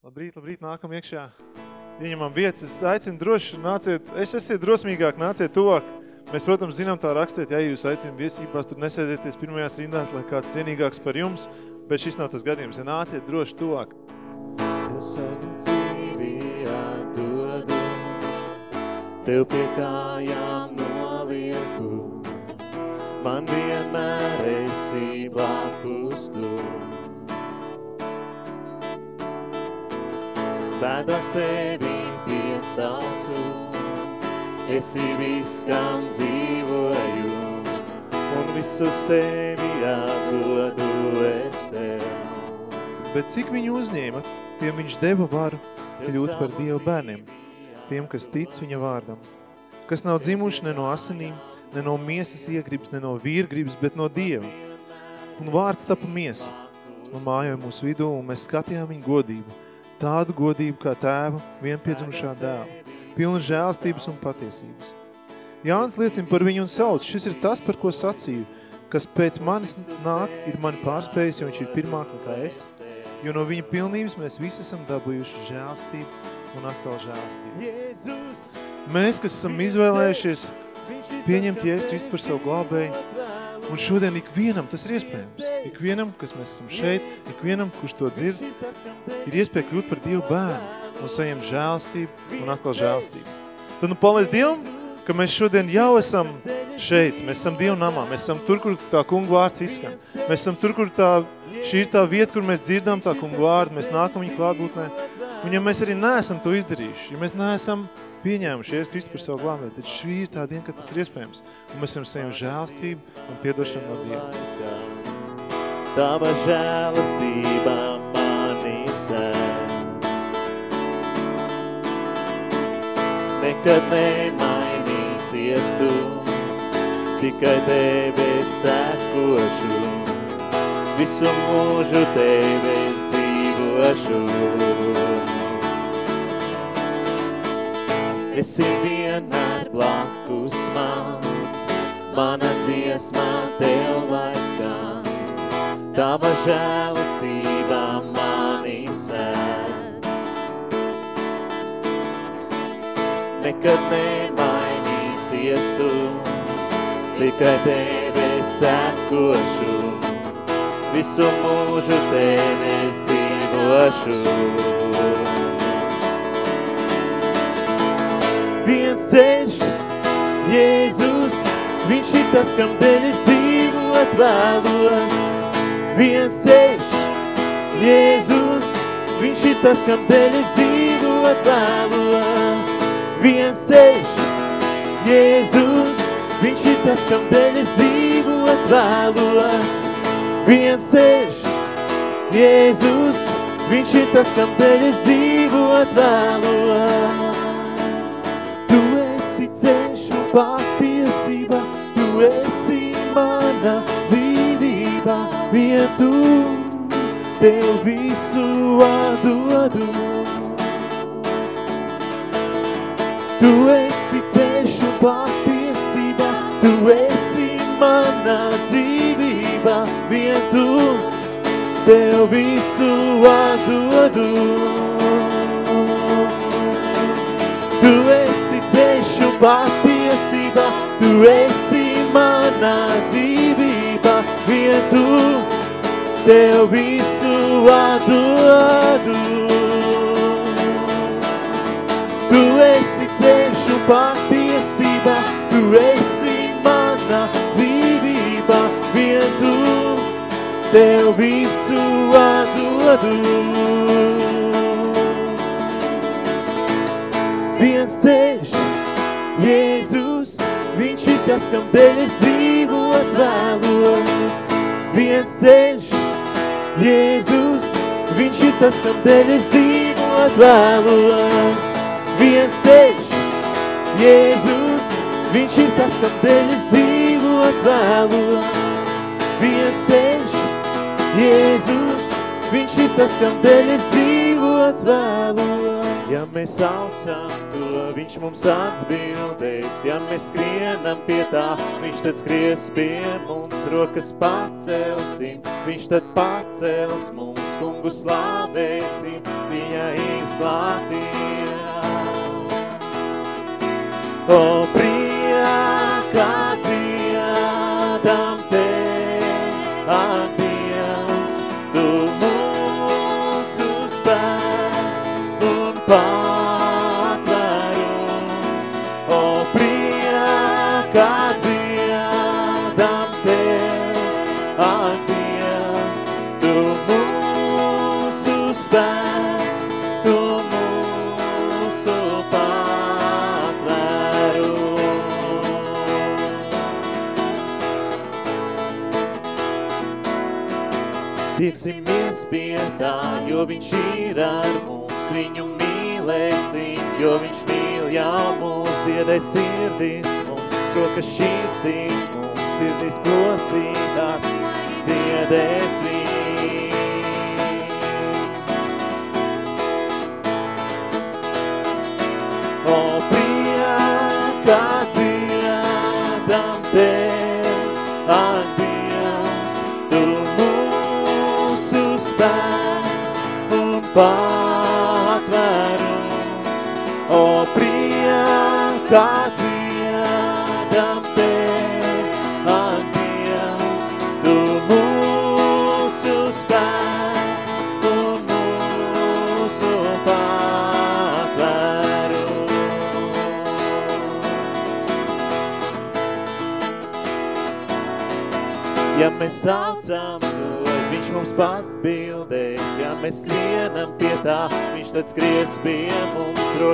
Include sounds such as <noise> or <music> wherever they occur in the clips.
Labrīt, labrīt, nākam iekšā. Ieņemam vietas, es aicinu droši, nāciet, es esiet drosmīgāk, nāciet tuvāk. Mēs, protams, zinām tā rakstīt, ja jūs aicinu viesībās, tur nesēdieties pirmajās rindās, lai kāds cienīgāks par jums, bet šis nav tas gadījums, ja nāciet droši tuvāk. Tev savu dzīvi atdodu, Tev pie kājām nolieku, Man vienmēr esi blakus tu. Pēdās tevi piesaucu, esi viss, kam dzīvoju, un visu sevi atdodu es tev. Bet cik viņu uzņēma, tiem viņš deva varu kļūt par Dievu bērniem, tiem, kas tic viņa vārdam, kas nav dzimuši ne no asinīm, ne no miesas iegribas, ne no vīrgribas, bet no Dieva. Un vārds tapa miesa, un mājoja mūsu vidū, un mēs skatījām viņu godību, tādu godību kā tēva vienpiedzimušā dēla, pilnu žēlstības un patiesības. Jānis liecina par viņu un sauc, šis ir tas, par ko sacīju, kas pēc manis nāk, ir mani pārspējis, jo viņš ir pirmāk nekā es, jo no viņa pilnības mēs visi esam dabūjuši žēlstību un atkal žēlstību. Mēs, kas esam izvēlējušies pieņemt Jēzus par savu glābēju, Un šodien ikvienam tas ir iespējams. Ikvienam, kas mēs esam šeit, ikvienam, kurš to dzird, ir iespēja kļūt par Dievu bērnu un saņemt žēlstību un atkal žēlstību. Tad nu paldies Dievam, ka mēs šodien jau esam šeit. Mēs esam Dievu namā. Mēs esam tur, kur tā kungu vārds izskan. Mēs esam tur, kur tā, šī ir tā vieta, kur mēs dzirdam tā kungu vārdu. Mēs nākam viņa klātbūtnē. Un ja mēs arī neesam to izdarījuši, ja mēs neesam pieņēmuši Jēzus Kristu par savu glābēju, tad šī ir tā diena, kad tas ir iespējams. Un mēs varam saņemt žēlstību un piedošanu no Dieva. Tava žēlastība mani sēdz. Nekad nemainīsies tu, tikai tevi sekošu. Visu mūžu tevi dzīvošu. Esi vienmēr blakus man, mana dziesma tev lai skan. Tava žēlastība mani sēdz. Nekad nemainīsies tu, tikai tevi sekošu, visu mūžu tevis dzīvošu. Ceļš, Jēzus, viņš ir tas, kam dēļ es dzīvot vēlos. Viens ceļš, Jēzus, viņš ir tas, kam dēļ es dzīvot vēlos. Viens ceļš, Jēzus, viņš ir tas, kam dēļ es dzīvot vēlos. Viens ceļš, Jēzus, viņš ir tas, kam dēļ es dzīvot vēlos patiesība, tu esi mana dzīvība, vien tu, tev visu atdodu. Tu esi ceļš un patiesība, tu esi mana dzīvība, vien tu, tev visu atdodu. Tu esi ceļš un patiesība, Tu esi manā dzīvībā, vien tu Tev visu atdodu. Tu esi ceļš un patiesība, Tu esi manā dzīvībā, vien tu Tev visu atdodu. Viens ceļš, Jēzus, tas, kam dēļ es dzīvot vēlos. Viens ceļš, Jēzus, viņš ir tas, kam dēļ es dzīvot vēlos. Viens ceļš, Jēzus, viņš ir tas, kam dēļ es dzīvot vēlos. Viens ceļš, Jēzus, viņš ir tas, kam dēļ es dzīvot vēlos. Ja mēs saucam to, viņš mums atbildēs. Ja mēs skrienam pie tā, viņš tad skries pie mums. Rokas pacelsim, viņš tad pacels mums. Kungu slāvēsim, viņa izklātīja. O priekā gadā, jo viņš ir ar mums, viņu mīlēsim, jo viņš mīl jau mūs, dziedē sirdīs mums, rokas šīs tīs mums, sirdīs prosītās, dziedē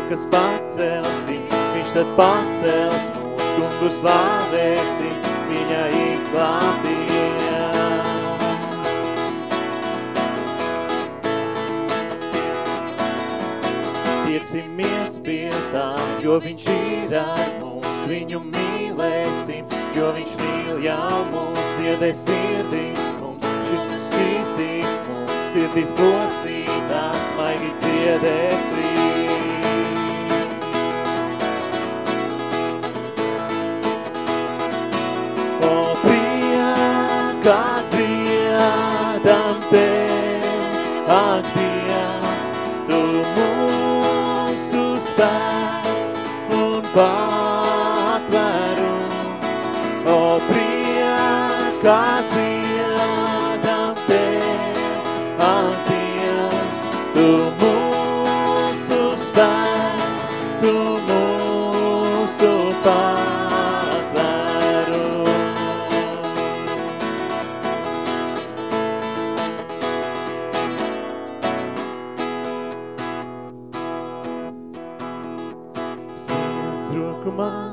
rokas pacelsim, viņš tad pacels mūs, kungu slāvēsim, viņa izglābīja. Tieksimies pie tā, jo viņš ir ar my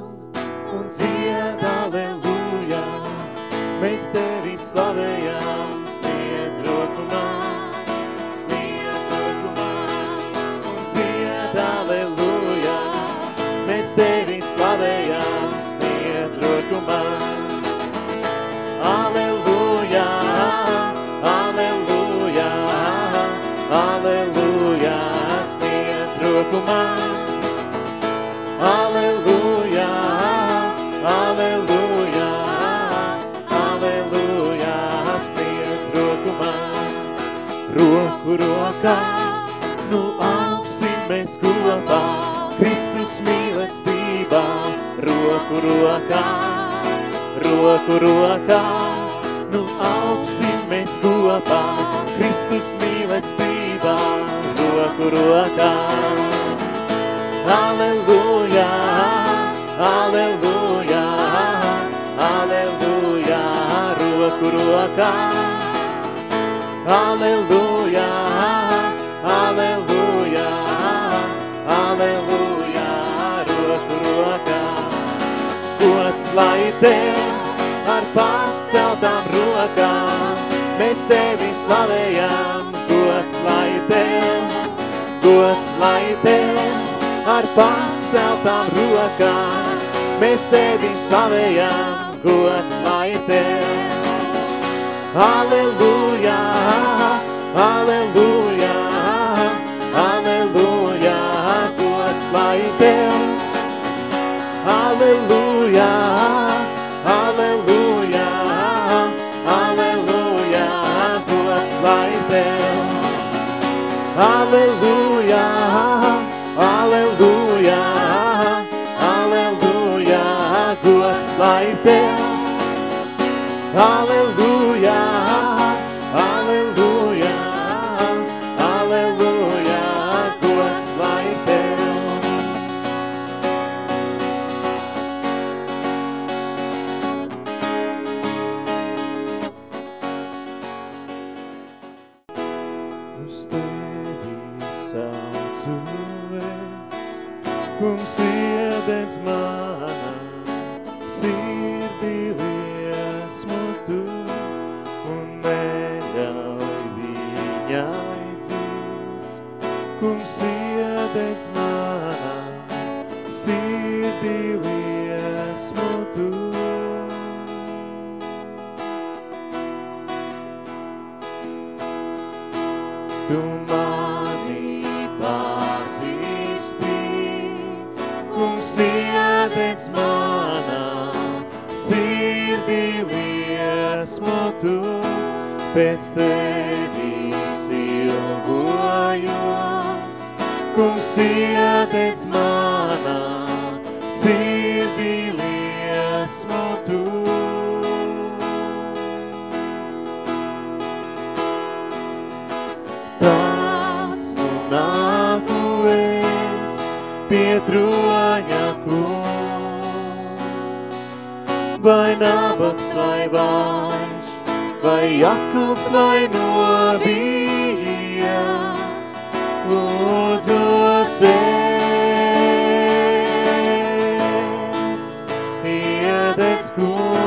glory.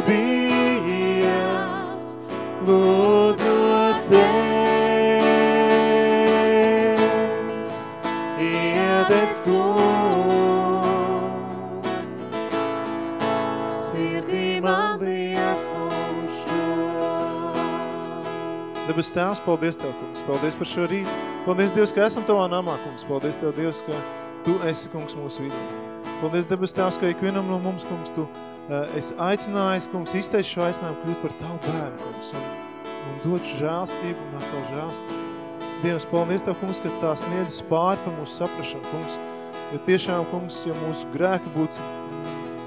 Nobijas, lūdzos es, iededz kungs, sirdī man liesmu šo. Debes Tēvs, paldies Tev, kungs. Paldies par šo rītu. Paldies, Dievs, ka esam Tavā namā, kungs. Paldies Tev, Dievs, ka Tu esi, kungs, mūsu vidū. Paldies, debes Tēvs, ka ikvienam no mums, kungs, Tu uh, esi aicinājis, kungs, izteici šo aicinājumu kļūt par Tavu bērnu, kungs, un, un dot žēlstību un atkal žēlstību. Dievs, paldies Tev, kungs, ka Tā sniedz pāri par mūsu saprašanu, kungs. Jo tiešām, kungs, ja mūsu grēki būtu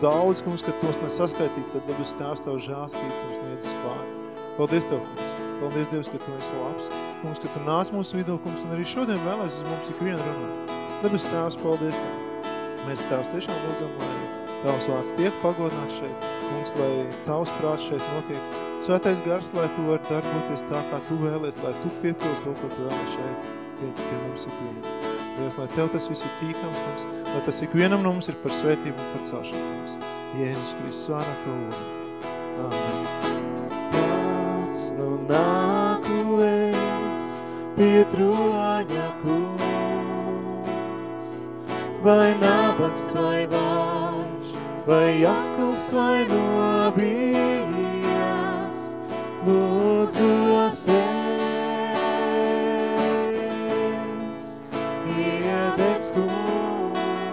daudz, kungs, ka tos nesaskaitīt, tad debes Tēvs Tavu žēlstību, kungs, sniedz pāri. Paldies Tev, kungs. Paldies, Dievs, ka Tu esi labs. Kungs, ka Tu nāc mūsu vidū, kungs, un arī šodien vēlēs uz mums ikvienu runāt. Debes Tēvs, paldies Tev. Mēs Tēvs tiešām lūdzam, lai Tavs vārds tiek pagodināts šeit. Kungs, lai Tavs prāts šeit notiek. Svētais gars, lai Tu vari darboties tā, kā Tu vēlies, lai Tu piepildi to, ko Tu vēlies šeit pie, pie mums ikvienu. Dievs, lai Tev tas viss ir tīkams, kungs, lai tas ikvienam no mums ir par svētību un par celšanu, kungs. Jēzus Kristus svārā to lūdzu. Āmen. Pats nu nāku es pie troņa kungs, vai nabaks vai vājš, vai akls, vai nobijās, lūdzu asies, iedēc kungs,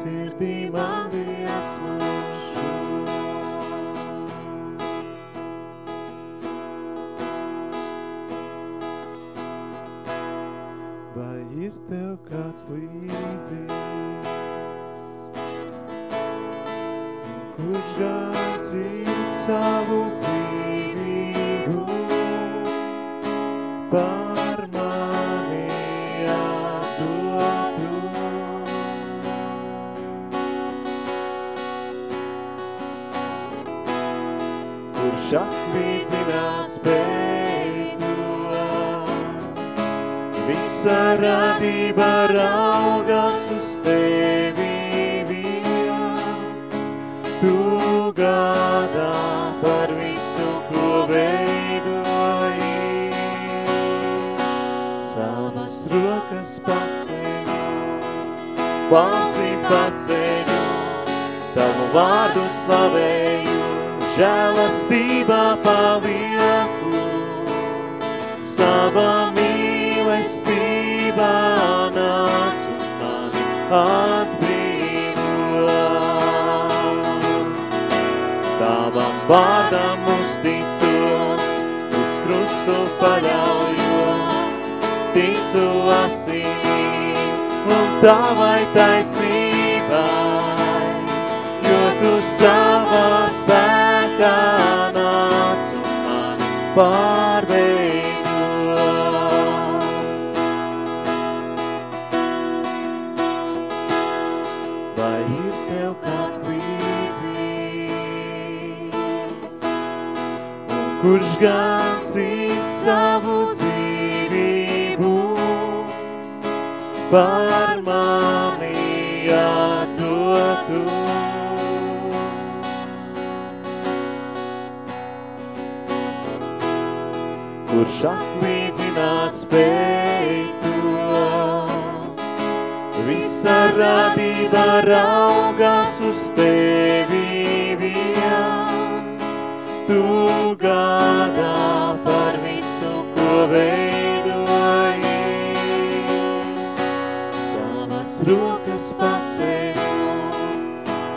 sirdī man bijās mūšu. Vai ir tev kāds līdzies? Savu dzīvību. Par palieku. Savā mīlestībā nāc un mani atbrīvo. Tavam vārdam uzticos, uz krustu paļaujos, ticu asinīm un tavai taisnībai, kurš gan cīt savu dzīvību par mani atdotu? Kurš atlīdzināt spēj to? Visa radība raugās uz tevi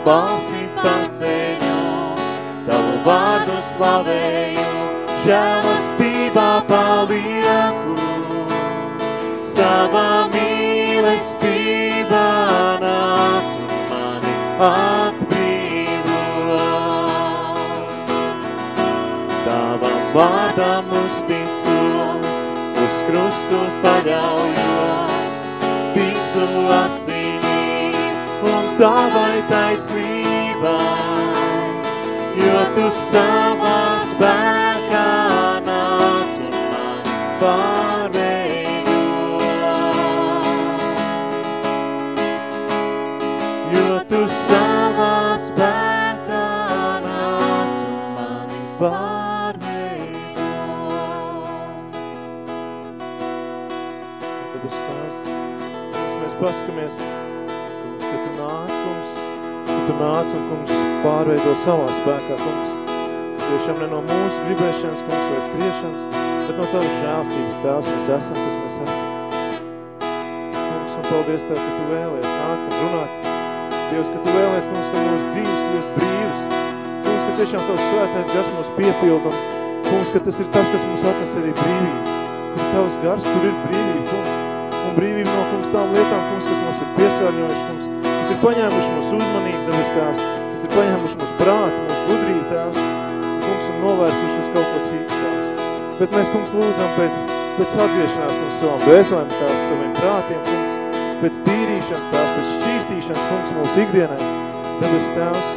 balsi paceļu, tavu vārdu slavēju, žēlastībā palieku savā mīlestībā nāc un mani atbrīvo. Tavam vārdam uzticos, uz krustu paļaujos, ticu un tavai taisnībai, jo tu savā nāc un, kungs, pārveido savā spēkā, kungs. Tiešām ne no mūsu gribēšanas, kungs, vai skriešanas, bet no tavas žēlstības tēvs mēs esam, kas mēs esam. Kungs, un paldies Tev, ka Tu vēlies nākt un runāt. Dievs, ka Tu vēlies, kungs, ka mūsu dzīves kļūst brīvs. Kungs, ka tiešām Tavs svētais gars mūs piepild un, kungs, ka tas ir tas, kas mums atnes arī brīvību. Kur Tavs gars, tur ir brīvība, kungs. Un brīvība no, kungs, tām lietām, kungs, kas mūs ir piesārņojuši, kungs, kas ir paņēmuši mūsu uzmanību, Devis Tēvs, kas ir paņēmuši mūsu prātu, mūsu gudrību, Tēvs, kungs, un novērsuši uz kaut ko citu, Tēvs. Bet mēs, kungs, lūdzam pēc, pēc atgriešanās mums savām dvēselēm, Tēvs, saviem prātiem, kungs, pēc tīrīšanas, Tēvs, pēc šķīstīšanas, kungs, mūsu ikdienai. Debes Tēvs,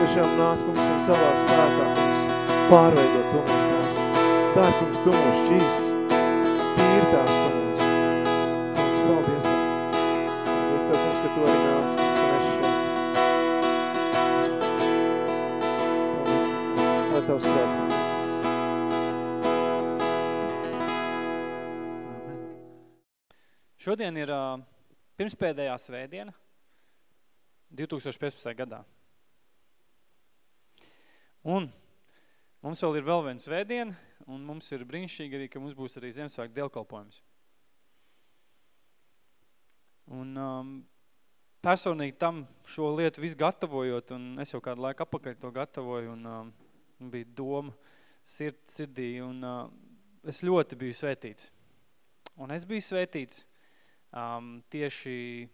tiešām nāc, kungs, un savā spēkā, kungs, pārveidot mūsu Tēvs. Tā ir, kungs, tu mūs šķīsts, Šodien ir uh, pirmspēdējā svētdiena 2015. gadā. Un mums vēl ir vēl viena svētdiena, un mums ir brīnišķīgi arī, ka mums būs arī Ziemassvētku dievkalpojums. Un um, personīgi tam šo lietu visu gatavojot, un es jau kādu laiku apakaļ to gatavoju, un um, bija doma sird, sirdī, un uh, es ļoti biju svētīts. Un es biju svētīts um, tieši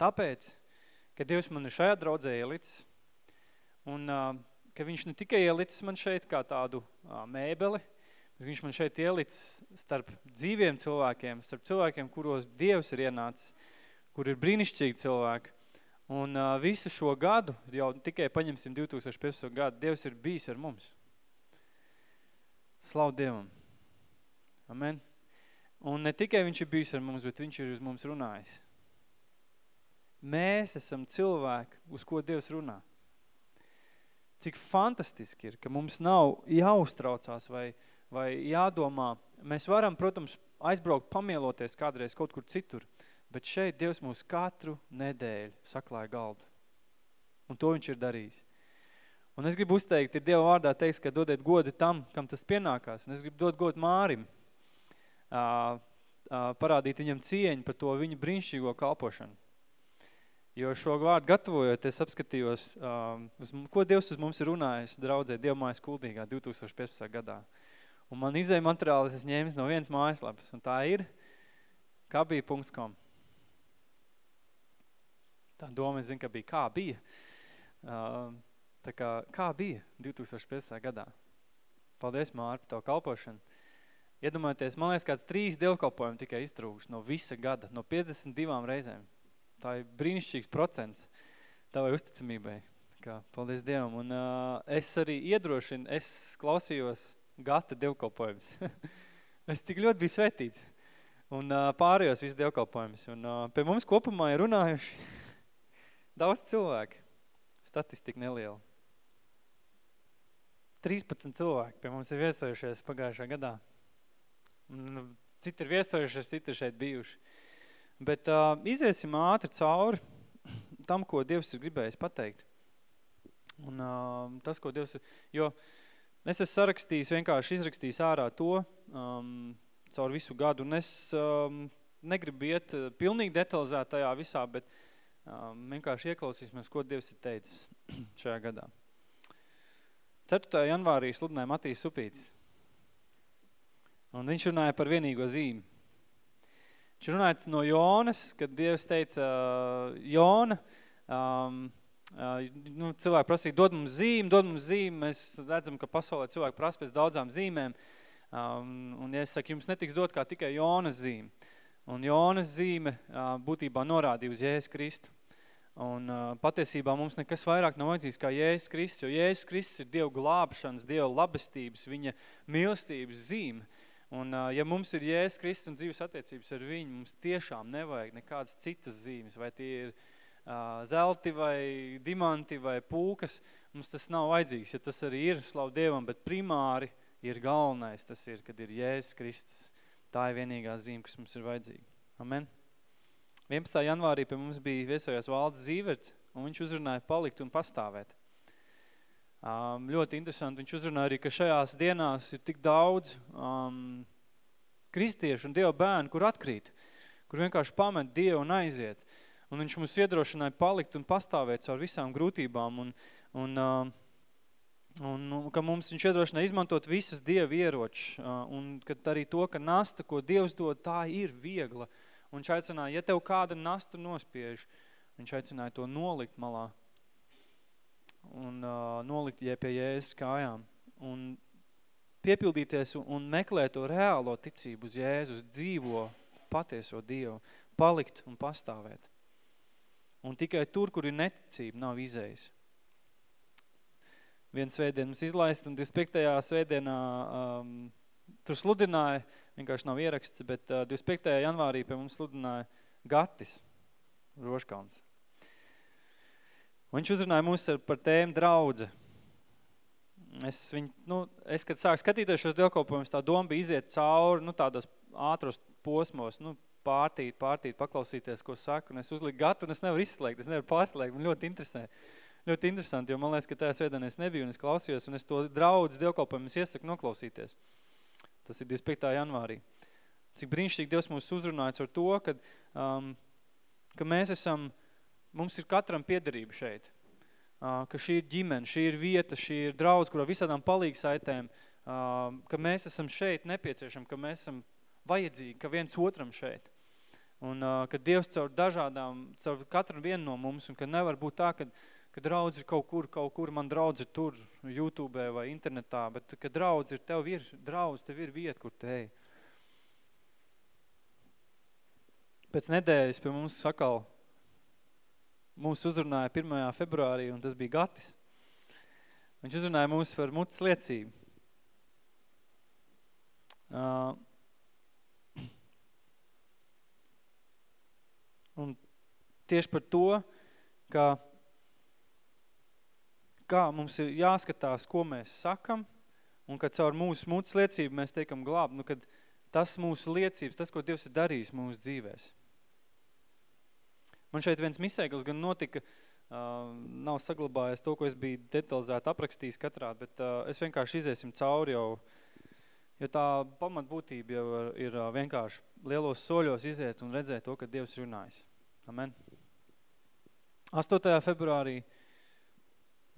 tāpēc, ka Dievs man ir šajā draudzē ielicis, un uh, ka viņš ne tikai ielicis man šeit kā tādu uh, mēbeli, bet viņš man šeit ielicis starp dzīviem cilvēkiem, starp cilvēkiem, kuros Dievs ir ienācis, kur ir brīnišķīgi cilvēki. Un uh, visu šo gadu, jau tikai paņemsim 2015. gadu, Dievs ir bijis ar mums. Slavu Dievam. Amen. Un ne tikai viņš ir bijis ar mums, bet viņš ir uz mums runājis. Mēs esam cilvēki, uz ko Dievs runā. Cik fantastiski ir, ka mums nav jāuztraucās vai, vai jādomā. Mēs varam, protams, aizbraukt pamieloties kādreiz kaut kur citur, bet šeit Dievs mūs katru nedēļu saklāja galdu. Un to viņš ir darījis. Un es gribu uzteikt, ir Dieva vārdā teiks, ka dodiet godu tam, kam tas pienākās. Un es gribu dot godu Mārim, parādīt viņam cieņu par to viņu brīnišķīgo kalpošanu. Jo šo vārdu gatavojot, es apskatījos, uz, ko Dievs uz mums ir runājis draudzē Dievmājas kuldīgā 2015. gadā. Un man izēja materiālis es ņēmis no vienas mājaslapas, un tā ir kabija.com. Tā doma, es zinu, ka bija kā bija. Tā kā, kā bija 2015. gadā? Paldies, Māri, par tavu kalpošanu. Iedomājieties, man liekas, kāds trīs dievkalpojumi tikai iztrūks no visa gada, no 52 reizēm. Tā ir brīnišķīgs procents tavai uzticamībai. Kā, paldies Dievam. Un uh, es arī iedrošinu, es klausījos gata dievkalpojumus. <laughs> es tik ļoti biju svētīts. Un uh, pārējos visu dievkalpojumus. Un uh, pie mums kopumā ir runājuši <laughs> daudz cilvēku. Statistika neliela. 13 cilvēki pie mums ir viesojušies pagājušā gadā. Nu, citi ir viesojušies, citi ir šeit bijuši. Bet uh, iziesim ātri cauri tam, ko Dievs ir gribējis pateikt. Un uh, tas, ko Dievs... Jo es esmu sarakstījis, vienkārši izrakstījis ārā to um, caur visu gadu. Un es um, negribu iet pilnīgi detalizēt tajā visā, bet um, vienkārši ieklausīsimies, ko Dievs ir teicis <clears throat> šajā gadā. 4. janvārī sludināja Matīs Supīts. Un viņš runāja par vienīgo zīmi. Viņš runāja no Jonas, kad Dievs teica, Jona, um, uh, nu, cilvēki prasīja, dod mums zīmi, dod mums zīmi. Mēs redzam, ka pasaulē cilvēki prasa pēc daudzām zīmēm. Um, un ja es saku, jums netiks dot kā tikai Jonas zīme. Un Jonas zīme uh, būtībā norādīja uz Jēzus Kristu. Un uh, patiesībā mums nekas vairāk nav vajadzīgs kā Jēzus Kristus, jo Jēzus Kristus ir Dieva glābšanas, Dieva labestības, viņa mīlestības zīme. Un ja mums ir Jēzus Kristus un dzīves attiecības ar viņu, mums tiešām nevajag nekādas citas zīmes, vai tie ir uh, zelti vai dimanti vai pūkas, mums tas nav vajadzīgs, ja tas arī ir, slavu Dievam, bet primāri ir galvenais, tas ir, kad ir Jēzus Kristus. Tā ir vienīgā zīme, kas mums ir vajadzīga. Amen. 11. janvārī pie mums bija viesojās Valdes Zīverts, un viņš uzrunāja palikt un pastāvēt. Um, ļoti interesanti, viņš uzrunāja arī, ka šajās dienās ir tik daudz um, kristiešu un Dieva bērnu, kur atkrīt, kur vienkārši pamet Dievu un aiziet. Un viņš mums iedrošināja palikt un pastāvēt caur visām grūtībām, un, un, um, un, un ka mums viņš iedrošināja izmantot visus Dieva ieročus, uh, un kad arī to, ka nasta, ko Dievs dod, tā ir viegla, uh, Un viņš aicināja, ja tev kāda nasta nospiež, viņš aicināja to nolikt malā un uh, nolikt jē pie Jēzus kājām. Un piepildīties un, meklēt to reālo ticību uz Jēzus, dzīvo patieso Dievu, palikt un pastāvēt. Un tikai tur, kur ir neticība, nav izējas. Viens svētdien mums izlaist, un 25. svētdienā um, tur sludināja, vienkārši nav ieraksts, bet uh, 25. janvārī pie mums sludināja Gatis Roškalns. Un viņš uzrunāja mūs par tēmu draudze. Es, viņ, nu, es kad sāku skatīties šos dievkalpojumus, tā doma bija iziet cauri, nu, tādos ātros posmos, nu, pārtīt, pārtīt, paklausīties, ko saka, un es uzliku gatu, un es nevaru izslēgt, es nevaru pārslēgt, man ļoti interesē. Ļoti interesanti, jo man liekas, ka tajā svētdienā es nebiju, un es klausījos, un es to draudz dievkalpojumus iesaku noklausīties. Tas ir 25. janvārī. Cik brīnišķīgi Dievs mūs uzrunājas ar to, ka, um, ka mēs esam, mums ir katram piederība šeit. Uh, ka šī ir ģimene, šī ir vieta, šī ir draudz, kurā visādām palīgsaitēm, uh, ka mēs esam šeit nepieciešami, ka mēs esam vajadzīgi, ka viens otram šeit. Un uh, ka Dievs caur dažādām, caur katru vienu no mums, un ka nevar būt tā, ka, ka draudz ir kaut kur, kaut kur, man draudz ir tur, YouTube vai internetā, bet ka draudz ir, tev ir, draudz, tev ir vieta, kur te ej. Pēc nedēļas pie mums sakal, mūs uzrunāja 1. februārī, un tas bija Gatis. Viņš uzrunāja mūs par mutes liecību. Uh, un tieši par to, ka kā mums ir jāskatās, ko mēs sakam, un ka caur mūsu mutes liecību mēs teikam glāb, nu, kad tas mūsu liecības, tas, ko Dievs ir darījis mūsu dzīvēs. Man šeit viens misēglis gan notika, uh, nav saglabājies to, ko es biju detalizēti aprakstījis katrā, bet uh, es vienkārši iziesim cauri jau, jo tā pamatbūtība jau ir uh, vienkārši lielos soļos iziet un redzēt to, ka Dievs runājas. Amen. 8. februārī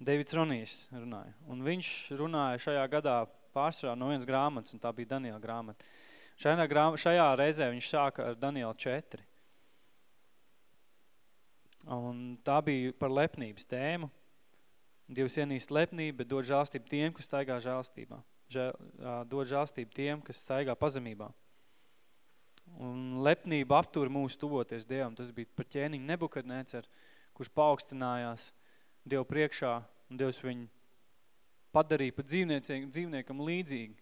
Davids Ronijs runāja, un viņš runāja šajā gadā pārsvarā no vienas grāmatas, un tā bija Daniela grāmata. Šajā, grāma, šajā reizē viņš sāka ar Daniela 4. Un tā bija par lepnības tēmu. Dievs ienīst lepnību, bet dod žālstību tiem, kas staigā žālstībā. Žēl, dod žālstību tiem, kas staigā pazemībā. Un lepnība aptur mūsu tuvoties Dievam. Tas bija par ķēniņu Nebukadnecer, kurš paaugstinājās Dievu priekšā, un Dievs viņu padarīja pa dzīvniekam līdzīgi.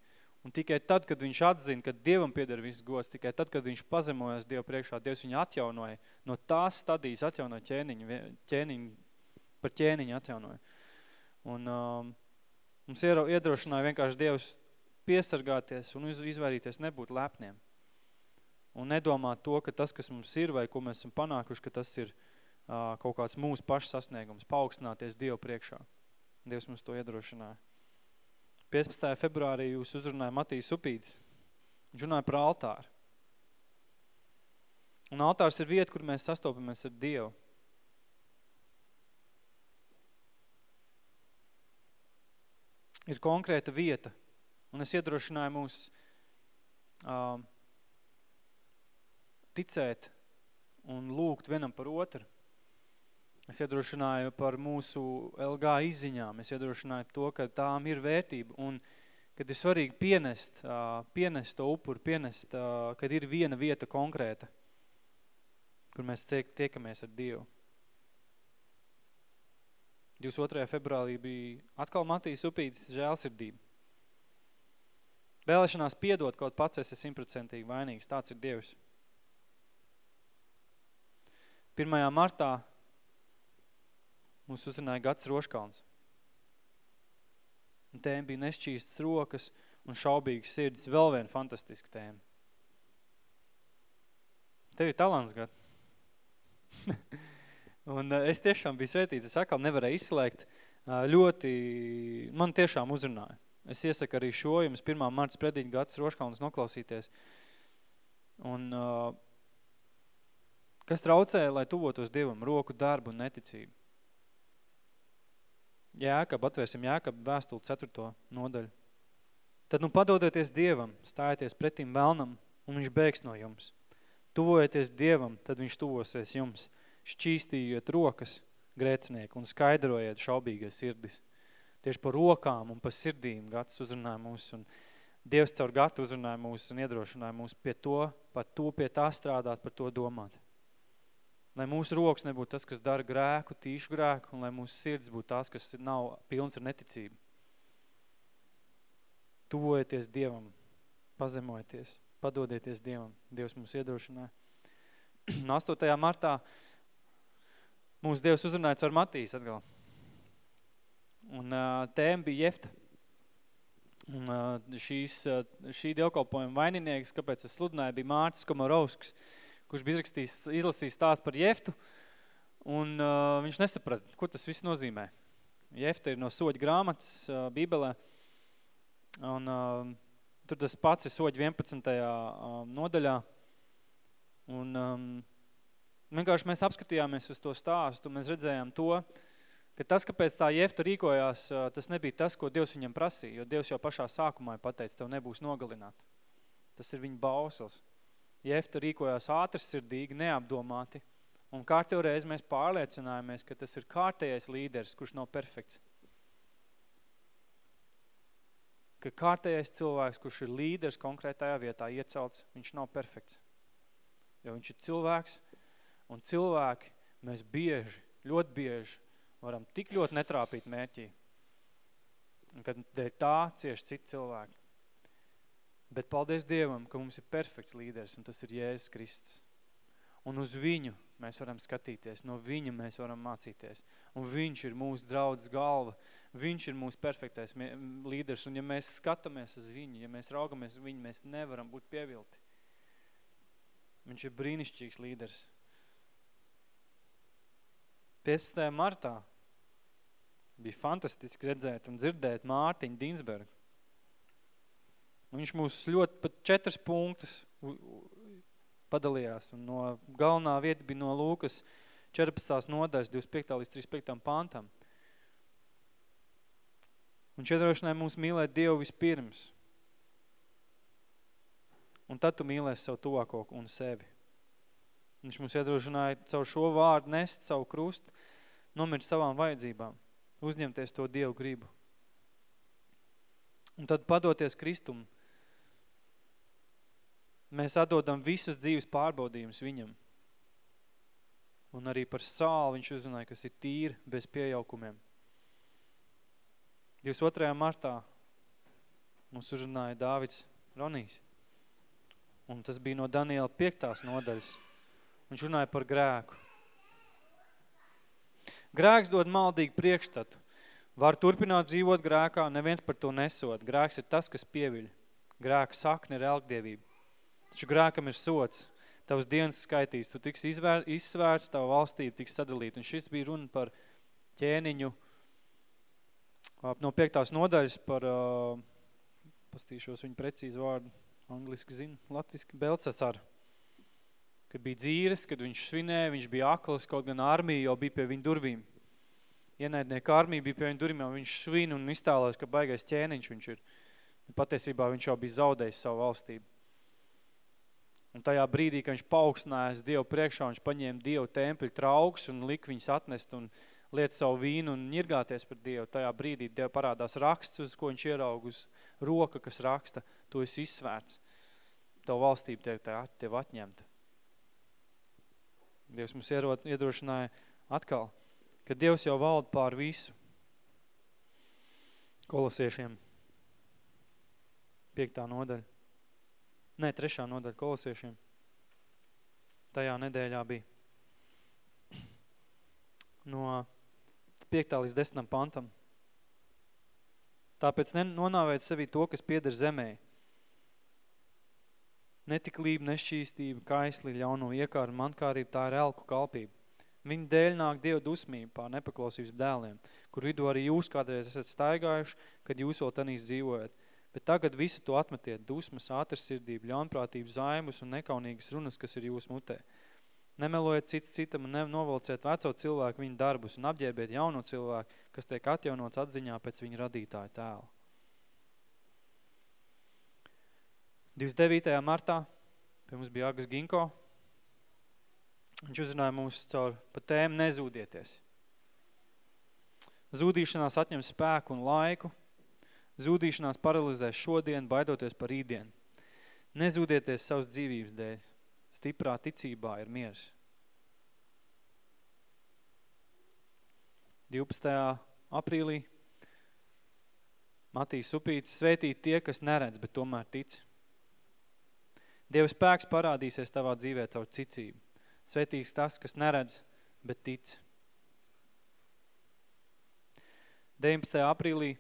Un tikai tad, kad viņš atzina, ka Dievam pieder viss gods, tikai tad, kad viņš pazemojas Dievu priekšā, Dievs viņu atjaunoja, no tās stadijas atjaunoja ķēniņu, ķēniņu par ķēniņu atjaunoja. Un um, mums iedrošināja vienkārši Dievs piesargāties un izvairīties nebūt lepniem. Un nedomāt to, ka tas, kas mums ir vai ko mēs esam panākuši, ka tas ir uh, kaut kāds mūsu pašs sasniegums, paaugstināties Dievu priekšā. Dievs mums to iedrošināja. 15. februārī jūs uzrunāja Matīs Upītis. Viņš runāja par altāru. Un altārs ir vieta, kur mēs sastopamies ar Dievu. Ir konkrēta vieta. Un es iedrošināju mūs uh, ticēt un lūgt vienam par otru. Es iedrošināju par mūsu LG izziņām, es iedrošināju to, ka tām ir vērtība un kad ir svarīgi pienest, pienest to upuru, pienest, kad ir viena vieta konkrēta, kur mēs tiek, tiekamies ar Dievu. 22. februārī bija atkal Matīs Upītis žēlsirdība. Vēlēšanās piedot kaut pats esi simtprocentīgi vainīgs, tāds ir Dievs. 1. martā Mums uzrunāja Gats Roškalns. Un tēma bija nešķīstas rokas un šaubīgas sirds. Vēl viena fantastiska tēma. Tev ir talants, Gat. <laughs> un es tiešām biju svētīts. Es atkal nevarēju izslēgt. Ļoti, man tiešām uzrunāja. Es iesaku arī šo jums 1. martas prediņu Gats Roškalns noklausīties. Un kas traucēja, lai tuvotos Dievam? Roku, darbu un neticību. Jēkab, atvērsim Jēkab vēstuli 4. nodaļu. Tad nu padodieties Dievam, stājieties pretim velnam, un viņš bēgs no jums. Tuvojieties Dievam, tad viņš tuvosies jums. Šķīstījiet rokas grēcinieku un skaidrojiet šaubīgais sirdis. Tieši par rokām un par sirdīm Gats uzrunāja mūs, un Dievs caur Gatu uzrunāja mūs un iedrošināja mūs pie to, par to, pie tā strādāt, par to domāt. Lai mūsu rokas nebūtu tas, kas dara grēku, tīšu grēku, un lai mūsu sirds būtu tās, kas nav pilns ar neticību. Tuvojieties Dievam, pazemojieties, padodieties Dievam. Dievs mums iedrošināja. <clears throat> 8. martā mūsu Dievs uzrunāja ar Matīs atkal. Un uh, tēma bija Jefta. Un uh, šīs, uh, šī dievkalpojuma vaininieks, kāpēc es sludināju, bija Mārcis Komarovskis. Uh, kurš bija izrakstījis, izlasījis stāstu par Jeftu, un uh, viņš nesaprata, ko tas viss nozīmē. Jefta ir no soļa grāmatas uh, Bībelē, un uh, tur tas pats ir soļa 11. Uh, nodaļā, un um, vienkārši mēs apskatījāmies uz to stāstu, mēs redzējām to, ka tas, kāpēc tā Jefta rīkojās, uh, tas nebija tas, ko Dievs viņam prasīja, jo Dievs jau pašā sākumā pateica, tev nebūs nogalināt. Tas ir viņa bausls. Jefta rīkojās ātrsirdīgi, neapdomāti, un kārtējo reizi mēs pārliecinājāmies, ka tas ir kārtējais līderis, kurš nav perfekts. Ka kārtējais cilvēks, kurš ir līderis konkrētajā vietā iecelts, viņš nav perfekts. Jo viņš ir cilvēks, un cilvēki mēs bieži, ļoti bieži varam tik ļoti netrāpīt mērķī, kad dēļ tā cieši citi cilvēki. Bet paldies Dievam, ka mums ir perfekts līderis, un tas ir Jēzus Kristus. Un uz viņu mēs varam skatīties, no viņa mēs varam mācīties. Un viņš ir mūsu draudz galva, viņš ir mūsu perfektais līderis. Un ja mēs skatāmies uz viņu, ja mēs raugamies uz viņu, mēs nevaram būt pievilti. Viņš ir brīnišķīgs līderis. 15. martā bija fantastiski redzēt un dzirdēt Mārtiņu Dinsbergu. Viņš mūs ļoti pat četras punktus padalījās. Un no galvenā vieta bija no Lūkas 14. nodaļas 25. līdz 35. pantam. Un iedrošināja mums mīlēt Dievu vispirms. Un tad tu mīlēsi savu tuvāko un sevi. Viņš mums iedrošināja caur šo vārdu nest savu krustu, nomirt savām vajadzībām, uzņemties to Dievu gribu. Un tad padoties Kristumu, mēs atdodam visus dzīves pārbaudījumus viņam. Un arī par sālu viņš uzrunāja, kas ir tīri, bez pieaukumiem. 22. martā mums uzrunāja Dāvids Ronijs. Un tas bija no Daniela 5. nodaļas. Viņš runāja par grēku. Grēks dod maldīgu priekšstatu. Var turpināt dzīvot grēkā, neviens par to nesot. Grēks ir tas, kas pieviļ. Grēka sakne ir elgdievība. Taču grēkam ir sots. Tavs dienas skaitīs, tu tiks izvēr, izsvērts, tava valstība tiks sadalīta. Un šis bija runa par ķēniņu no piektās nodaļas par, uh, pastīšos viņu precīzi vārdu, angliski zinu, latviski, Belcesar. Kad bija dzīres, kad viņš svinēja, viņš bija akls, kaut gan armija jau bija pie viņa durvīm. Ienaidnieka armija bija pie viņa durvīm, viņš svin un iztālās, ka baigais ķēniņš viņš ir. Patiesībā viņš jau bija zaudējis savu valstību. Un tajā brīdī, kad viņš paaugstinājās Dievu priekšā, viņš paņēma Dievu tempļu trauks un lika viņus atnest un liet savu vīnu un ņirgāties par Dievu. Tajā brīdī Dievu parādās raksts, uz ko viņš ieraug uz roka, kas raksta, tu esi izsvērts. Tavu valstību tev, tev atņemta. Dievs mums ierot, iedrošināja atkal, ka Dievs jau valda pār visu. Kolosiešiem. Piektā nodaļa. Nē, trešā nodaļa kolosiešiem. Tajā nedēļā bija. No 5. līdz 10. pantam. Tāpēc nonāvēt sevi to, kas pieder zemē. Netiklība, nešķīstība, kaisli, ļauno iekāru, mankārība, tā ir elku kalpība. Viņa dēļ nāk Dieva dusmība pār nepaklausības dēliem, kur vidū arī jūs kādreiz esat staigājuši, kad jūs vēl tanīs dzīvojat. Bet tagad visu to atmetiet, dusmas, ātrsirdību, ļaunprātību, zaimus un nekaunīgas runas, kas ir jūsu mutē. Nemelojiet cits citam un novalciet veco cilvēku viņa darbus un apģērbiet jauno cilvēku, kas tiek atjaunots atziņā pēc viņa radītāja tēla. 29. martā pie mums bija Agus Ginko. Viņš uzrunāja mūs caur pa tēmu nezūdieties. Zūdīšanās atņem spēku un laiku. Zūdīšanās paralizē šodien, baidoties par rītdienu. Nezūdieties savas dzīvības dēļ stiprā ticībā ir miers. 12. aprīlī Matīs Upītis svētīt tie, kas neredz, bet tomēr tic. Dieva spēks parādīsies tavā dzīvē caur cicību. Svētīs tas, kas neredz, bet tic. 19. aprīlī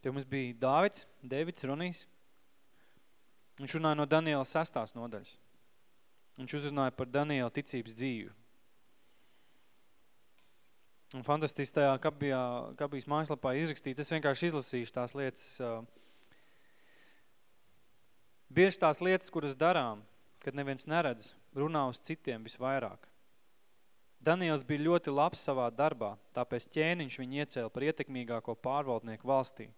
pie mums bija Dāvids, Dēvids Runijs, Viņš runāja no Daniela sastās nodaļas. Viņš uzrunāja par Daniela ticības dzīvi. Un fantastiski tajā kabijā, kabijas mājaslapā izrakstīt, es vienkārši izlasīšu tās lietas. Bieži tās lietas, kuras darām, kad neviens neredz, runā uz citiem visvairāk. Daniels bija ļoti labs savā darbā, tāpēc ķēniņš viņu iecēla par ietekmīgāko pārvaldnieku valstī.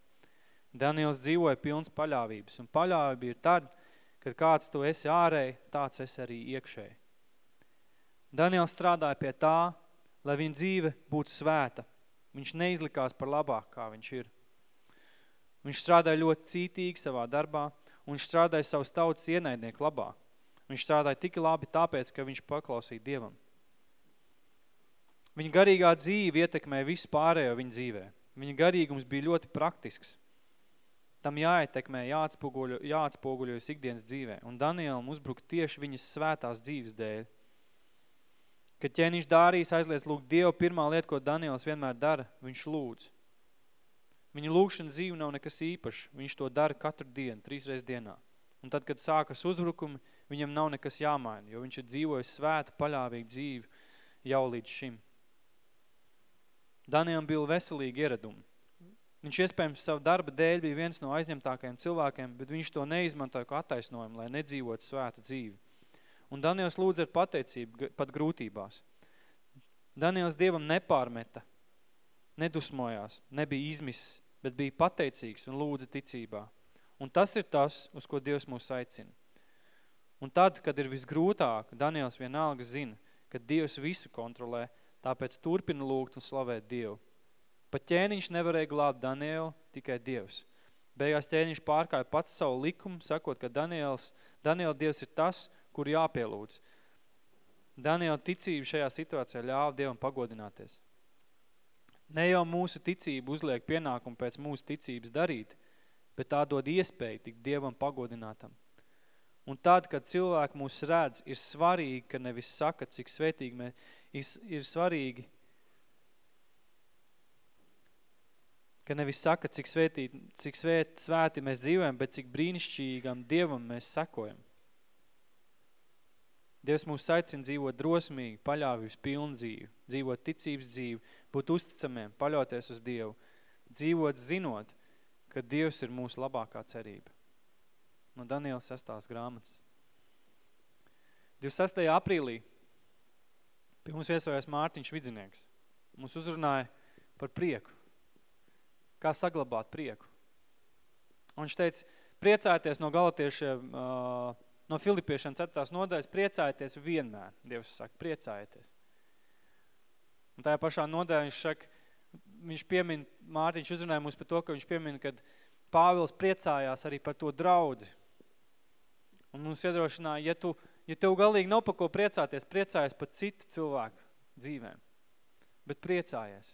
Daniels dzīvoja pilns paļāvības, un paļāvība ir tad, Kad kāds tu esi ārēji, tāds esi arī iekšēji. Daniels strādāja pie tā, lai viņa dzīve būtu svēta. Viņš neizlikās par labāk, kā viņš ir. Viņš strādāja ļoti cītīgi savā darbā, un viņš strādāja savus tautas ienaidnieku labā. Viņš strādāja tik labi tāpēc, ka viņš paklausīja Dievam. Viņa garīgā dzīve ietekmē visu pārējo viņa dzīvē. Viņa garīgums bija ļoti praktisks. Tam jāietekmē, jāatspoguļo, jāatspoguļojas ikdienas dzīvē. Un Danielam uzbruka tieši viņas svētās dzīves dēļ. Kad ķēniņš Dārijas aizliedz lūgt Dievu, pirmā lieta, ko Daniels vienmēr dara, viņš lūdz. Viņa lūkšana dzīve nav nekas īpašs. Viņš to dara katru dienu, trīs reizes dienā. Un tad, kad sākas uzbrukumi, viņam nav nekas jāmaina, jo viņš ir dzīvojis svētu, paļāvīgu dzīvi jau līdz šim. Danielam bija veselīgi ieradumi. Viņš iespējams savu darba dēļ bija viens no aizņemtākajiem cilvēkiem, bet viņš to neizmantoja kā attaisnojumu, lai nedzīvotu svētu dzīvi. Un Daniels lūdz ar pateicību pat grūtībās. Daniels Dievam nepārmeta, nedusmojās, nebija izmisis, bet bija pateicīgs un lūdza ticībā. Un tas ir tas, uz ko Dievs mūs aicina. Un tad, kad ir visgrūtāk, Daniels vienalga zina, ka Dievs visu kontrolē, tāpēc turpina lūgt un slavēt Dievu. Pat ķēniņš nevarēja glābt Danielu, tikai Dievs. Beigās ķēniņš pārkāja pats savu likumu, sakot, ka Daniels, Daniela Dievs ir tas, kur jāpielūdz. Daniela ticība šajā situācijā ļāva Dievam pagodināties. Ne jau mūsu ticība uzliek pienākumu pēc mūsu ticības darīt, bet tā dod iespēju tik Dievam pagodinātam. Un tad, kad cilvēki mūs redz, ir svarīgi, ka nevis saka, cik svētīgi mēs, ir svarīgi, ka nevis saka, cik, svētī, cik svēt, svēti mēs dzīvojam, bet cik brīnišķīgam Dievam mēs sekojam. Dievs mūs aicina dzīvot drosmīgi, paļāvības pilnu dzīvi, dzīvot ticības dzīvi, būt uzticamiem, paļauties uz Dievu, dzīvot zinot, ka Dievs ir mūsu labākā cerība. No Daniela 6. grāmatas. 26. aprīlī pie mums viesojās Mārtiņš Vidzinieks. Mums uzrunāja par prieku kā saglabāt prieku. Un viņš teica, priecājieties no galatiešiem, no filipiešiem 4. nodaļas, priecājieties vienmēr. Dievs saka, priecājieties. Un tajā pašā nodaļā viņš saka, viņš piemin, Mārtiņš uzrunāja mums par to, ka viņš piemin, kad Pāvils priecājās arī par to draudzi. Un mums iedrošināja, ja, tu, ja tev galīgi nav par ko priecāties, priecājies par citu cilvēku dzīvēm. Bet priecājies.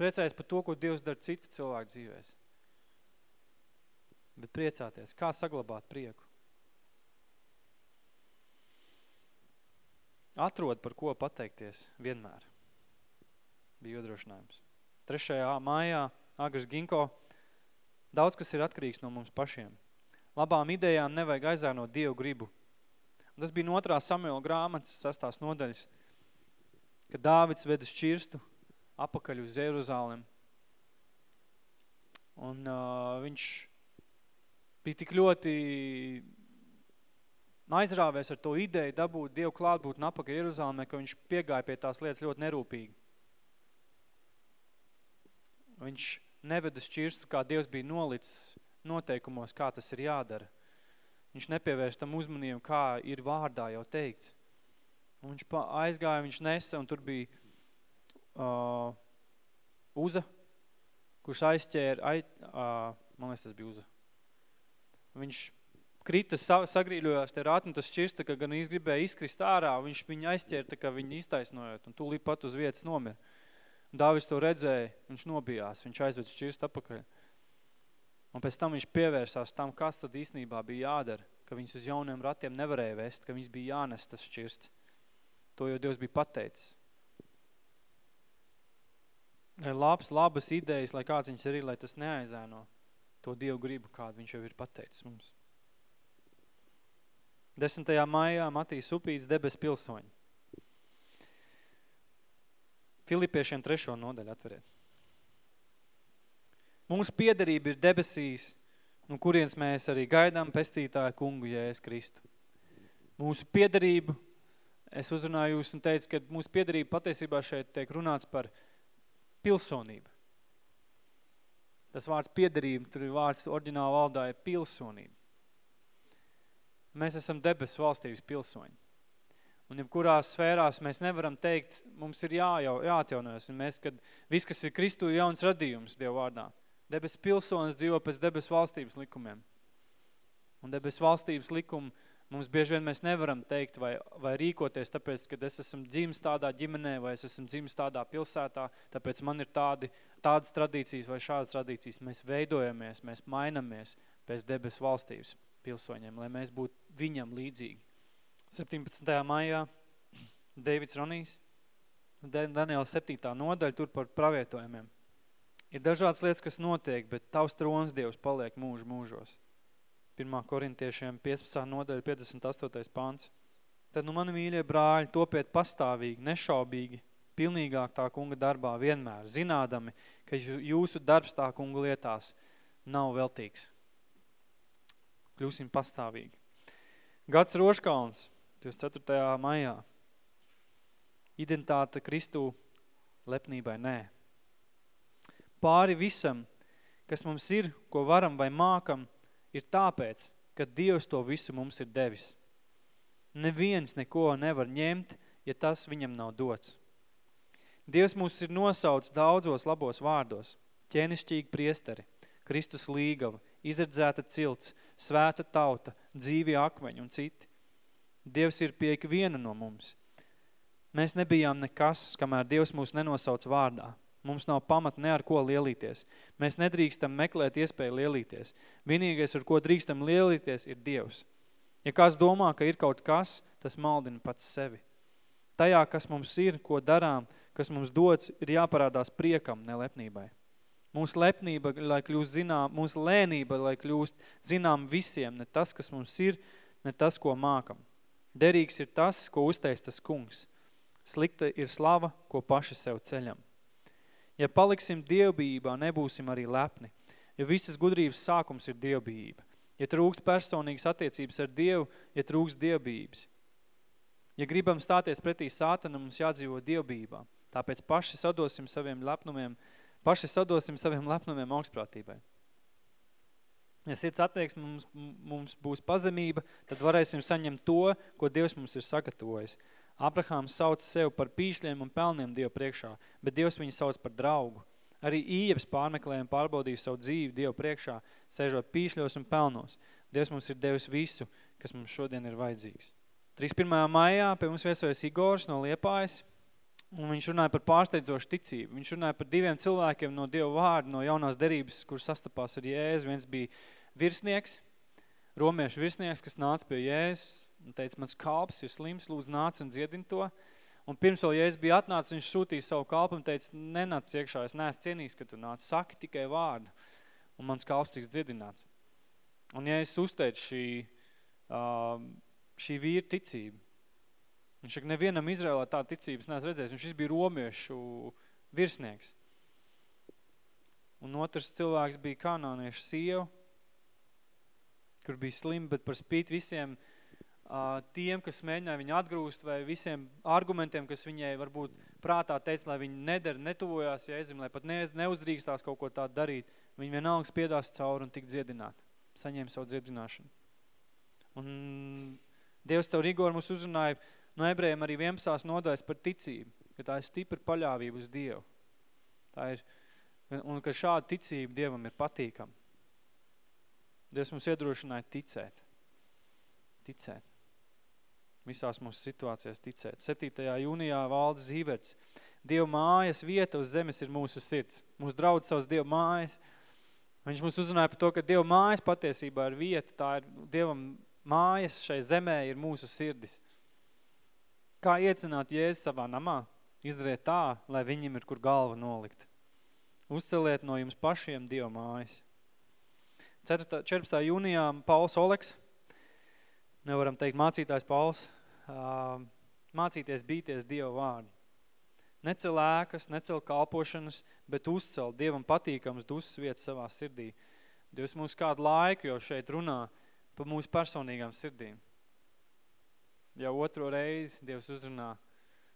Priecājies par to, ko Dievs dara citu cilvēku dzīvēs. Bet priecāties. Kā saglabāt prieku? Atrod, par ko pateikties vienmēr. Bija iedrošinājums. 3. mājā Agrs Ginko daudz kas ir atkarīgs no mums pašiem. Labām idejām nevajag aizēnot Dievu gribu. Un tas bija no otrā Samuela grāmatas sastās nodaļas, kad Dāvids ved uz čirstu apakaļ uz Jeruzālem. Un uh, viņš bija tik ļoti aizrāvēs ar to ideju dabūt Dievu klātbūtni apakaļ Jeruzālemē, ka viņš piegāja pie tās lietas ļoti nerūpīgi. Viņš nevedas šķirstu, kā Dievs bija nolicis noteikumos, kā tas ir jādara. Viņš nepievērš tam uzmanību, kā ir vārdā jau teikts. Un viņš aizgāja, viņš nesa, un tur bija uh, Uza, kurš aizķēra, ai, uh, man liekas, tas bija Uza. Viņš krita, sagrīļojās te rāt, un tas šķirsta, ka gan izgribēja izkrist ārā, viņš viņu aizķēra, tā kā viņu iztaisnojot, un tūlīt pat uz vietas nomira. Dāvis to redzēja, viņš nobijās, viņš aizved šķirst apakaļ. Un pēc tam viņš pievērsās tam, kas tad īstenībā bija jādara, ka viņus uz jauniem ratiem nevarēja vest, ka viņus bija jānes tas šķirsts. To jau Dievs bija pateicis labs, labas idejas, lai kāds viņas arī, lai tas neaizēno to Dievu gribu, kādu viņš jau ir pateicis mums. 10. maijā Matīs Upīts debes pilsoņi. Filipiešiem trešo nodaļu atveriet. Mūsu piederība ir debesīs, no kurienes mēs arī gaidām pestītāju kungu Jēzus Kristu. Mūsu piederība, es uzrunāju jūs un teicu, ka mūsu piederība patiesībā šeit tiek runāts par pilsonība. Tas vārds piederība, tur ir vārds oriģināla valdā ir pilsonība. Mēs esam debesu valstības pilsoņi. Un jebkurās sfērās mēs nevaram teikt, mums ir jājau, jāatjaunojas. Un mēs, kad viss, kas ir Kristu, ir jauns radījums Dievu vārdā. Debes pilsonis dzīvo pēc debes valstības likumiem. Un debes valstības likumu mums bieži vien mēs nevaram teikt vai, vai rīkoties, tāpēc, ka es esmu dzimis tādā ģimenē vai es esmu dzimis tādā pilsētā, tāpēc man ir tādi, tādas tradīcijas vai šādas tradīcijas. Mēs veidojamies, mēs mainamies pēc debes valstības pilsoņiem, lai mēs būtu viņam līdzīgi. 17. maijā Deivids Ronijs, Daniela 7. nodaļa, tur par pravietojumiem. Ir dažādas lietas, kas notiek, bet tavs trons Dievs paliek mūžu mūžos. 1. korintiešiem 15. nodaļa 58. pāns. Tad, nu, mani mīļie brāļi, topiet pastāvīgi, nešaubīgi, pilnīgāk tā kunga darbā vienmēr, zinādami, ka jūsu darbs tā kunga lietās nav veltīgs. Kļūsim pastāvīgi. Gads Roškalns, 24. maijā. Identitāte Kristu lepnībai nē. Pāri visam, kas mums ir, ko varam vai mākam, ir tāpēc, ka Dievs to visu mums ir devis. Neviens neko nevar ņemt, ja tas viņam nav dots. Dievs mūs ir nosauc daudzos labos vārdos, ķēnišķīgi priesteri, Kristus līgava, izredzēta cilts, svēta tauta, dzīvi akmeņi un citi. Dievs ir pie ikviena no mums. Mēs nebijām nekas, kamēr Dievs mūs nenosauc vārdā. Mums nav pamata ne ar ko lielīties. Mēs nedrīkstam meklēt iespēju lielīties. Vienīgais, ar ko drīkstam lielīties, ir Dievs. Ja kāds domā, ka ir kaut kas, tas maldina pats sevi. Tajā, kas mums ir, ko darām, kas mums dots, ir jāparādās priekam, ne lepnībai. Mūsu lepnība, lai kļūst zinām, mūsu lēnība, lai kļūst zinām visiem, ne tas, kas mums ir, ne tas, ko mākam. Derīgs ir tas, ko uzteic tas kungs. Slikta ir slava, ko paši sev ceļam. Ja paliksim dievbijībā, nebūsim arī lepni, jo visas gudrības sākums ir dievbijība. Ja trūkst personīgas attiecības ar Dievu, ja trūkst dievbijības. Ja gribam stāties pretī sātanam, mums jādzīvo dievbijībā. Tāpēc paši sadosim saviem lepnumiem, paši sadosim saviem lepnumiem augstprātībai. Ja sirds attieksme mums, mums būs pazemība, tad varēsim saņemt to, ko Dievs mums ir sagatavojis. Abrahāms sauc sev par pīšļiem un pelniem Dievu priekšā, bet Dievs viņu sauc par draugu. Arī Ījebs pārmeklēja un pārbaudīja savu dzīvi Dievu priekšā, sēžot pīšļos un pelnos. Dievs mums ir devis visu, kas mums šodien ir vajadzīgs. 31. maijā pie mums viesojas Igors no Liepājas, un viņš runāja par pārsteidzošu ticību. Viņš runāja par diviem cilvēkiem no Dieva vārda, no jaunās derības, kur sastapās ar Jēzu. Viens bija virsnieks, romiešu virsnieks, kas nāca pie Jēzus un teica, mans kalps ir slims, lūdzu nāc un dziedini to. Un pirms vēl Jēzus bija atnācis, viņš sūtīja savu kalpu un teica, nenāc iekšā, es neesmu cienīgs, ka tu nāc, saki tikai vārdu, un mans kalps tiks dziedināts. Un Jēzus uzteica šī, uh, šī vīra ticība. Viņš saka, nevienam Izrēlā tā ticības neesmu redzējis. Viņš bija romiešu virsnieks. Un otrs cilvēks bija kanāniešu sieva, kur bija slim, bet par spīt visiem uh, tiem, kas mēģināja viņu atgrūst, vai visiem argumentiem, kas viņai varbūt prātā teica, lai viņi nedara, netuvojās Jēzim, lai pat ne, neuzdrīkstās kaut ko tādu darīt, viņi vienalga spiedās cauri un tik dziedināt. Saņēma savu dziedināšanu. Un Dievs caur Igoru mums uzrunāja, no ebrejiem arī 11. nodaļas par ticību, ka tā ir stipra paļāvība uz Dievu. Tā ir, un ka šāda ticība Dievam ir patīkama. Dievs mums iedrošināja ticēt. Ticēt. Visās mūsu situācijās ticēt. 7. jūnijā valdes zīverts. Dieva mājas vieta uz zemes ir mūsu sirds. Mūsu draudz savas Dieva mājas. Viņš mums uzrunāja par to, ka Dieva mājas patiesībā ir vieta. Tā ir Dievam mājas šai zemē ir mūsu sirdis. Kā iecināt Jēzu savā namā? Izdariet tā, lai viņam ir kur galva nolikt. Uzceliet no jums pašiem Dieva mājas. 14. jūnijā Pauls Oleks, nevaram teikt mācītājs Pauls, mācīties bīties Dieva vārdu. Necel ēkas, necel kalpošanas, bet uzcel Dievam patīkams dusas vietas savā sirdī. Dievs mums kādu laiku jau šeit runā par mūsu personīgām sirdīm. Jau otro reizi Dievs uzrunā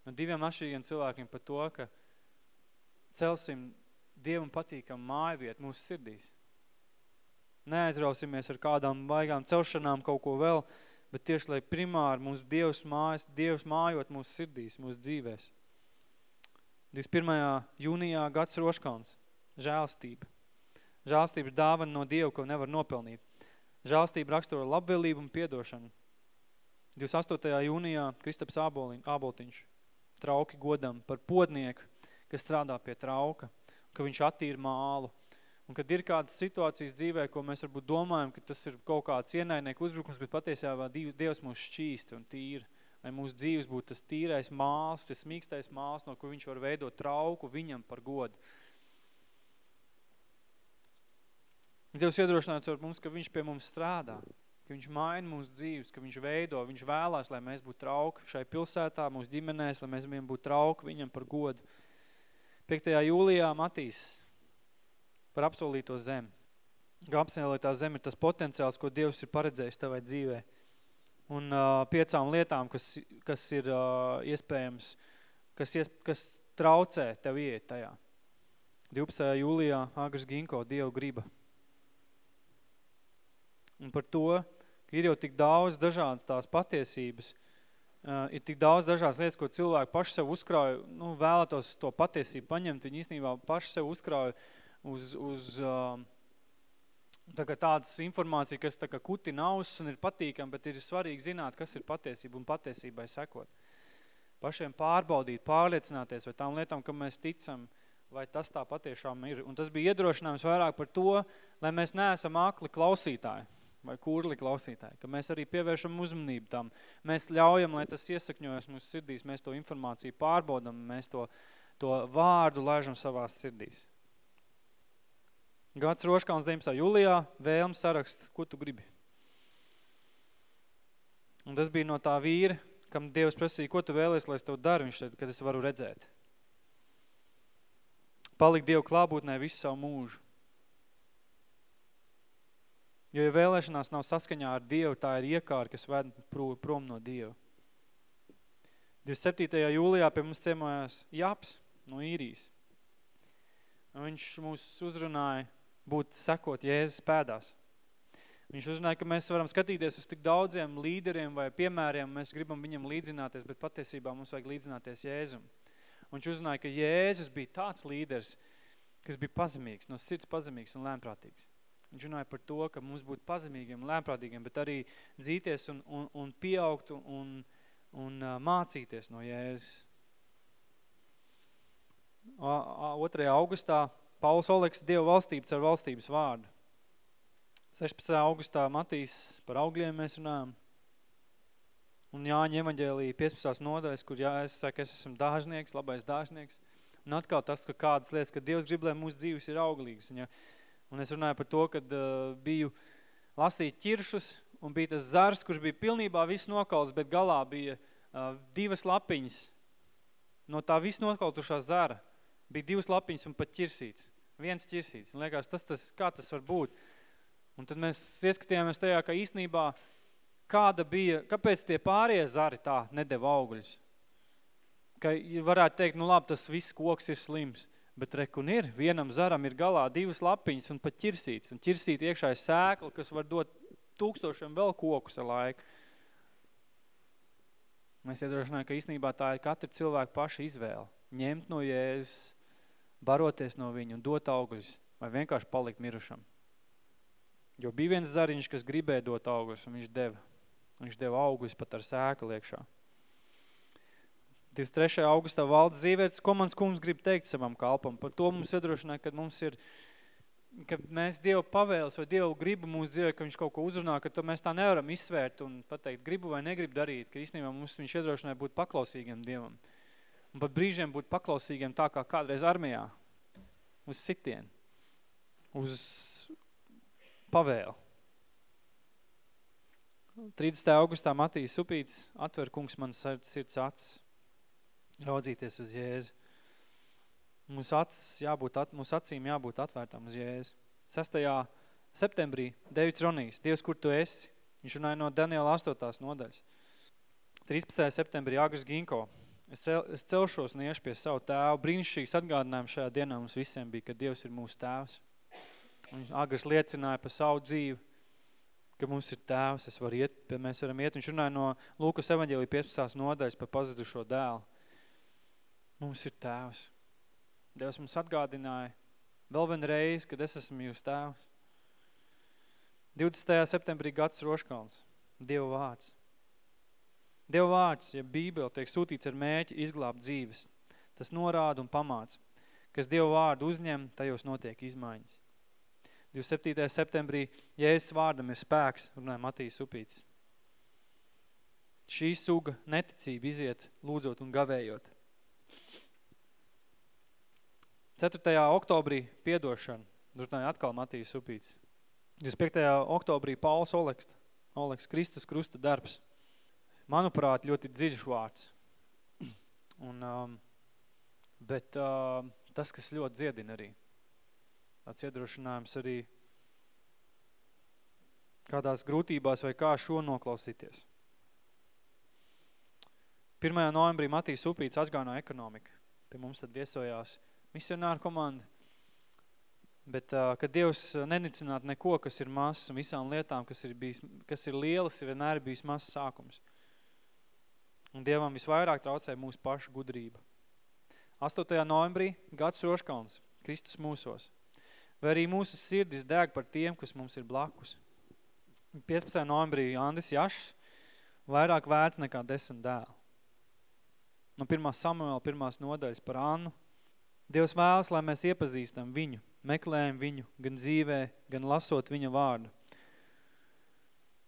no diviem atšķirīgiem cilvēkiem par to, ka celsim Dievam patīkam māju vietu mūsu sirdīs. Neaizrausimies ar kādām baigām celšanām kaut ko vēl, bet tieši, lai primāri mūsu Dievs mājas, Dievs mājot mūsu sirdīs, mūsu dzīvēs. 21. jūnijā gads roškauns, žēlstība. Žēlstība ir dāvana no Dieva, ko nevar nopelnīt. Žēlstība raksturo labvēlību un piedošanu. 28. jūnijā Kristaps Āboliņ, Āboltiņš trauki godam par podnieku, kas strādā pie trauka, ka viņš attīra mālu. Un kad ir kādas situācijas dzīvē, ko mēs varbūt domājam, ka tas ir kaut kāds ienaidnieku uzbrukums, bet patiesībā Dievs mūs šķīst un tīra. Lai mūsu dzīves būtu tas tīrais māls, tas mīkstais māls, no kur viņš var veidot trauku viņam par godu. Dievs iedrošināts ar mums, ka viņš pie mums strādā, ka viņš maina mūsu dzīves, ka viņš veido, viņš vēlās, lai mēs būtu trauki šai pilsētā, mūsu ģimenēs, lai mēs viņam būtu trauki viņam par godu. 5. jūlijā Matīs par apsolīto zemi. Kā apsolītā zeme ir tas potenciāls, ko Dievs ir paredzējis tavai dzīvē. Un uh, piecām lietām, kas, kas ir uh, iespējams, kas, ies, kas traucē tev iet tajā. 12. jūlijā Agrs Ginko, Dieva griba. Un par to, ka ir jau tik daudz dažādas tās patiesības, uh, ir tik daudz dažādas lietas, ko cilvēki paši sev uzkrāja, nu, vēlētos to patiesību paņemt, viņi īstenībā paši sev uzkrāja uz, uz uh, tā kā tādas informācija, kas tā kā kutina ausis un ir patīkam, bet ir svarīgi zināt, kas ir patiesība un patiesībai sekot. Pašiem pārbaudīt, pārliecināties, vai tām lietām, kam mēs ticam, vai tas tā patiešām ir. Un tas bija iedrošinājums vairāk par to, lai mēs neesam akli klausītāji vai kurli klausītāji, ka mēs arī pievēršam uzmanību tam. Mēs ļaujam, lai tas iesakņojas mūsu sirdīs, mēs to informāciju pārbaudam, mēs to, to vārdu laižam savās sirdīs. Gads Roškauns 19. jūlijā, vēlms saraksts, ko tu gribi. Un tas bija no tā vīra, kam Dievs prasīja, ko tu vēlies, lai es tev daru, viņš teica, kad es varu redzēt. Palikt Dievu klābūtnē visu savu mūžu. Jo, ja vēlēšanās nav saskaņā ar Dievu, tā ir iekāra, kas ved prom no Dieva. 27. jūlijā pie mums ciemojās Japs no īrijas. Viņš mūs uzrunāja būt sekot Jēzus pēdās. Viņš uzrunāja, ka mēs varam skatīties uz tik daudziem līderiem vai piemēriem, mēs gribam viņam līdzināties, bet patiesībā mums vajag līdzināties Jēzum. Un viņš uzrunāja, ka Jēzus bija tāds līderis, kas bija pazemīgs, no sirds pazemīgs un lēmprātīgs. Viņš runāja par to, ka mums būtu pazemīgiem, lēmprātīgiem, bet arī dzīties un, un, un pieaugt un, un uh, mācīties no Jēzus. 2. augustā Pauls Oleks Dievu valstības ar valstības vārdu. 16. augustā Matīs par augļiem mēs runājam. Un Jāņa evaņģēlī 15. nodaļas, kur jā, es saku, es esmu dāžnieks, labais dāžnieks. Un atkal tas, ka kādas lietas, ka Dievs grib, lai mūsu dzīves ir auglīgas. Un ja Un es runāju par to, kad uh, biju lasīt ķiršus, un bija tas zars, kurš bija pilnībā viss nokauts, bet galā bija uh, divas lapiņas. No tā viss nokautušā zara bija divas lapiņas un pat ķirsīts. Viens ķirsīts. Un liekas, tas, tas, kā tas var būt? Un tad mēs ieskatījāmies tajā, ka īstenībā kāda bija, kāpēc tie pārējie zari tā nedeva augļus? Ka varētu teikt, nu labi, tas viss koks ir slims. Bet rekun ir, vienam zaram ir galā divas lapiņas un pat ķirsīts. Un ķirsīt iekšā ir sēkla, kas var dot tūkstošiem vēl kokus ar laiku. Mēs iedrošinājām, ka īstenībā tā ir katra cilvēka paša izvēle. Ņemt no Jēzus, baroties no viņu un dot augļus, vai vienkārši palikt mirušam. Jo bija viens zariņš, kas gribēja dot augļus, un viņš deva. Viņš deva augļus pat ar sēklu iekšā. 23. augustā valdes zīvērts, ko mans kungs grib teikt savam kalpam. Par to mums iedrošināja, kad mums ir, ka mēs Dievu pavēles vai Dievu gribu mūsu dzīvē, ka viņš kaut ko uzrunā, ka to mēs tā nevaram izsvērt un pateikt, gribu vai negribu darīt, ka īstenībā mums viņš iedrošināja būt paklausīgiem Dievam. Un pat brīžiem būt paklausīgiem tā kā kādreiz armijā, uz sitienu, uz pavēlu. 30. augustā Matīs Supīts atver kungs man sirds acis raudzīties uz Jēzu. Mums, acis jābūt, at, mums acīm jābūt atvērtām uz Jēzu. 6. septembrī Devits Ronijs, Dievs, kur tu esi? Viņš runāja no Daniela 8. nodaļas. 13. septembrī Agris Ginko. Es, cel, es celšos un iešu pie savu tēvu. Brīnišķīgs atgādinājums šajā dienā mums visiem bija, ka Dievs ir mūsu tēvs. Un Agris liecināja par savu dzīvi, ka mums ir tēvs, es varu iet, mēs varam iet. Viņš runāja no Lūkas evaņģēlī 15. nodaļas par pazudušo dēlu. Mums ir tēvs. Dievs mums atgādināja vēl vien reizi, kad es esmu jūs tēvs. 20. septembrī gads Roškalns, Dieva vārds. Dieva vārds, ja Bībele tiek sūtīts ar mēķi izglābt dzīves, tas norāda un pamāca. Kas Dieva vārdu uzņem, tajos notiek izmaiņas. 27. septembrī Jēzus vārdam ir spēks, runāja Matīs Upīts. Šī suga neticība iziet lūdzot un gavējot. 4. oktobrī piedošana, runāja atkal Matīs Upīts. 25. oktobrī Pauls Olekst, Oleks Kristus krusta darbs. Manuprāt, ļoti dziļš vārds. Un, um, bet uh, tas, kas ļoti dziedina arī tāds iedrošinājums arī kādās grūtībās vai kā šo noklausīties. 1. novembrī Matīs Upīts atgāno ekonomika. Pie mums tad viesojās misionāru komanda. Bet, uh, kad Dievs nenicinātu neko, kas ir mazs un visām lietām, kas ir, bijis, kas ir lielas, vienmēr bijis mazs sākums. Un Dievam visvairāk traucē mūsu pašu gudrība. 8. novembrī gads Roškalns, Kristus mūsos vai arī mūsu sirdis deg par tiem, kas mums ir blakus. 15. novembrī Andis Jašs vairāk vērts nekā desmit dēli. No 1. Samuela pirmās nodaļas par Annu. Dievs vēlas, lai mēs iepazīstam viņu, meklējam viņu, gan dzīvē, gan lasot viņa vārdu.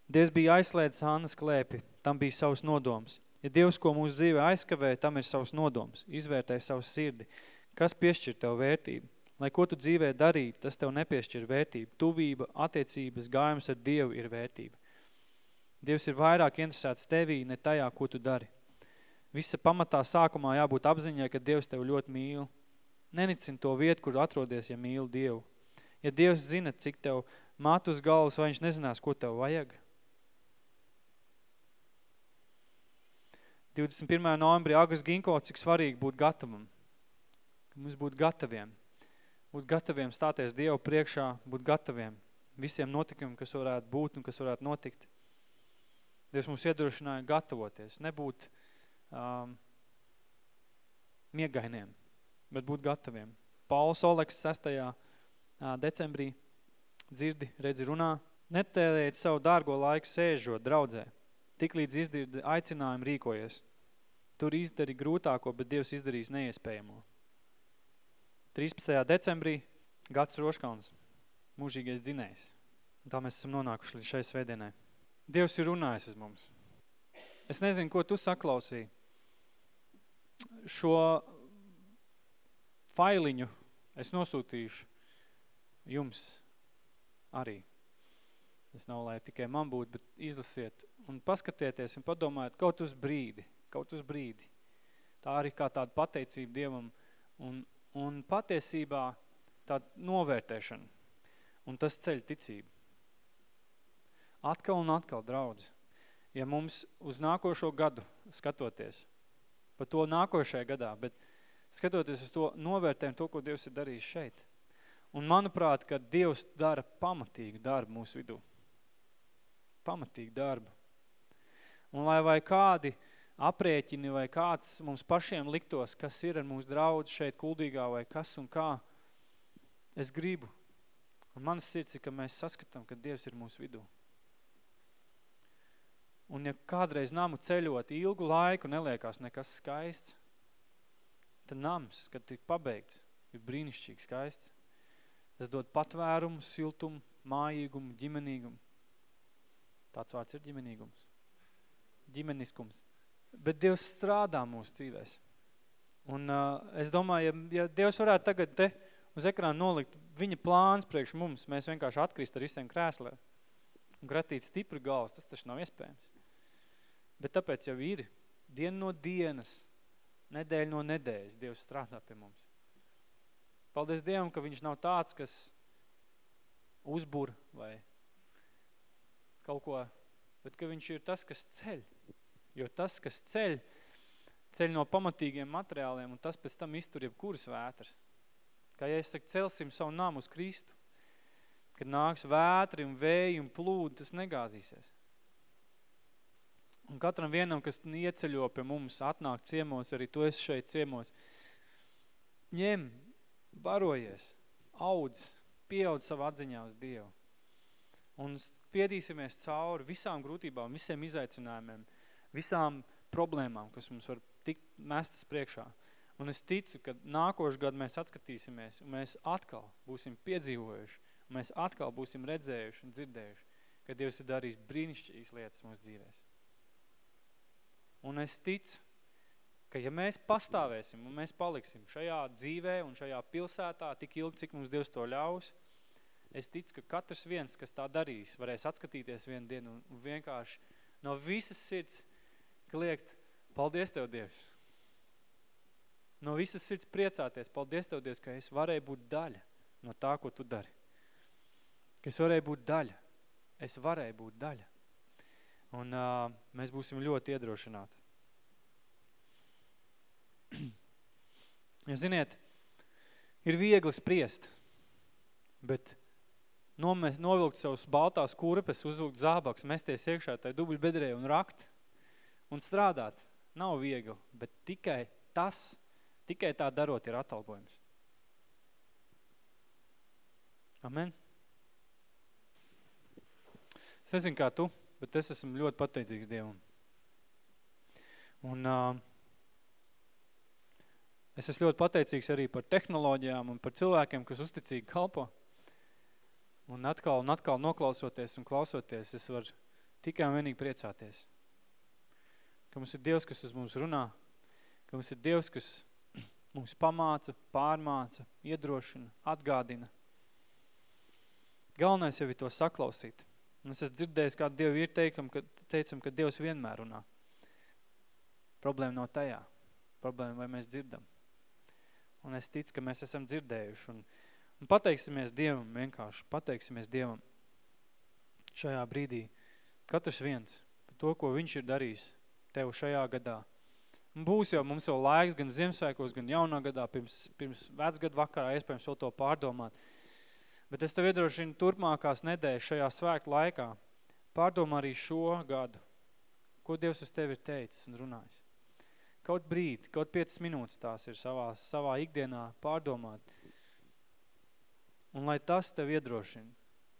Dievs bija aizslēdzis Annas klēpi, tam bija savs nodoms. Ja Dievs, ko mūsu dzīvē aizkavē, tam ir savs nodoms, izvērtē savu sirdi. Kas piešķir tev vērtību? Lai ko tu dzīvē darītu, tas tev nepiešķir vērtību. Tuvība, attiecības, gājums ar Dievu ir vērtība. Dievs ir vairāk interesēts tevī, ne tajā, ko tu dari. Visa pamatā sākumā jābūt apziņai, ka Dievs tev ļoti mīl. Nenicini to vietu, kur atrodies, ja mīli Dievu. Ja Dievs zina, cik tev māt uz galvas, vai viņš nezinās, ko tev vajag. 21. novembrī Agus Ginko, cik svarīgi būt gatavam. Mums būt gataviem būt gataviem stāties Dievu priekšā, būt gataviem visiem notikumiem, kas varētu būt un kas varētu notikt. Dievs mums iedrošināja gatavoties, nebūt um, miegainiem, bet būt gataviem. Pauls Oleks 6. decembrī dzirdi, redzi runā, netēliet savu dārgo laiku sēžot draudzē, tik līdz izdirdi aicinājumu rīkojies. Tur izdari grūtāko, bet Dievs izdarīs neiespējamo. 13. decembrī gads Roškauns, mūžīgais dzinējs. Tā mēs esam nonākuši līdz šai svētdienai. Dievs ir runājis uz mums. Es nezinu, ko tu saklausīji. Šo failiņu es nosūtīšu jums arī. Tas nav, lai tikai man būtu, bet izlasiet un paskatieties un padomājiet kaut uz brīdi, kaut uz brīdi. Tā arī kā tāda pateicība Dievam un, un patiesībā tāda novērtēšana. Un tas ceļ ticību. Atkal un atkal, draudz, ja mums uz nākošo gadu skatoties, pa to nākošajā gadā, bet skatoties uz to novērtējumu, to, ko Dievs ir darījis šeit. Un manuprāt, ka Dievs dara pamatīgu darbu mūsu vidū. Pamatīgu darbu. Un lai vai kādi aprēķini vai kāds mums pašiem liktos, kas ir ar mūsu draudz šeit kuldīgā vai kas un kā, es gribu. Un manas sirds ir, ka mēs saskatām, ka Dievs ir mūsu vidū. Un ja kādreiz namu ceļot ilgu laiku neliekās nekas skaists, tad nams, kad tik pabeigts, ir brīnišķīgi skaists. Tas dod patvērumu, siltumu, mājīgumu, ģimenīgumu. Tāds vārds ir ģimenīgums. Ģimeniskums. Bet Dievs strādā mūsu dzīvēs. Un uh, es domāju, ja, ja Dievs varētu tagad te uz ekrāna nolikt viņa plāns priekš mums, mēs vienkārši atkrist ar visiem krēslē un gratīt stipri galvas, tas taču nav iespējams. Bet tāpēc jau ir diena no dienas, nedēļa no nedēļas Dievs strādā pie mums. Paldies Dievam, ka viņš nav tāds, kas uzbur vai kaut ko, bet ka viņš ir tas, kas ceļ. Jo tas, kas ceļ, ceļ no pamatīgiem materiāliem, un tas pēc tam iztur jebkuras vētras. Kā ja es saku, celsim savu namu uz Kristu, kad nāks vētri un vēji un plūdi, tas negāzīsies. Un katram vienam, kas ieceļo pie mums, atnāk ciemos, arī tu esi šeit ciemos, ņem, barojies, audz, pieaudz savu atziņā uz Dievu. Un spiedīsimies cauri visām grūtībām, visiem izaicinājumiem, visām problēmām, kas mums var tikt mestas priekšā. Un es ticu, ka nākošu gadu mēs atskatīsimies un mēs atkal būsim piedzīvojuši, un mēs atkal būsim redzējuši un dzirdējuši, ka Dievs ir darījis brīnišķīgas lietas mūsu dzīvēs. Un es ticu, ka ja mēs pastāvēsim un mēs paliksim šajā dzīvē un šajā pilsētā tik ilgi, cik mums Dievs to ļaus, es ticu, ka katrs viens, kas tā darīs, varēs atskatīties vienu dienu un vienkārši no visas sirds kliegt, paldies Tev, Dievs! No visas sirds priecāties. Paldies Tev, Dievs, ka es varēju būt daļa no tā, ko Tu dari. Ka es varēju būt daļa. Es varēju būt daļa. Un uh, mēs būsim ļoti iedrošināti. <clears throat> Jūs ziniet, ir viegli spriest, bet nomest, novilkt savus baltās kurpes, uzvilkt zābaks, mesties iekšā tai dubļbedrē un rakt un strādāt nav viegli, bet tikai tas Tikai tā darot ir atalgojums. Amen. Es nezinu, kā tu, bet es esmu ļoti pateicīgs Dievam. Un uh, es esmu ļoti pateicīgs arī par tehnoloģijām un par cilvēkiem, kas uzticīgi kalpo. Un atkal un atkal noklausoties un klausoties, es varu tikai un vienīgi priecāties. Ka mums ir Dievs, kas uz mums runā, ka mums ir Dievs, kas mums pamāca, pārmāca, iedrošina, atgādina. Galvenais jau ir to saklausīt. Un es esmu dzirdējis, kā Dievu ir teikam, ka, teicam, ka Dievs vienmēr runā. Problēma nav tajā. Problēma, vai mēs dzirdam. Un es ticu, ka mēs esam dzirdējuši. Un, un pateiksimies Dievam vienkārši. Pateiksimies Dievam šajā brīdī. Katrs viens par to, ko viņš ir darījis tev šajā gadā – Būs jau mums vēl laiks gan Ziemassvētkos, gan jaunā gadā, pirms, pirms vecgadu vakarā, iespējams vēl to pārdomāt. Bet es tev iedrošinu turpmākās nedēļas šajā svēku laikā. Pārdomā arī šo gadu, ko Dievs uz tevi ir teicis un runājis. Kaut brīdi, kaut 5 minūtes tās ir savā, savā ikdienā pārdomāt. Un lai tas tev iedrošina,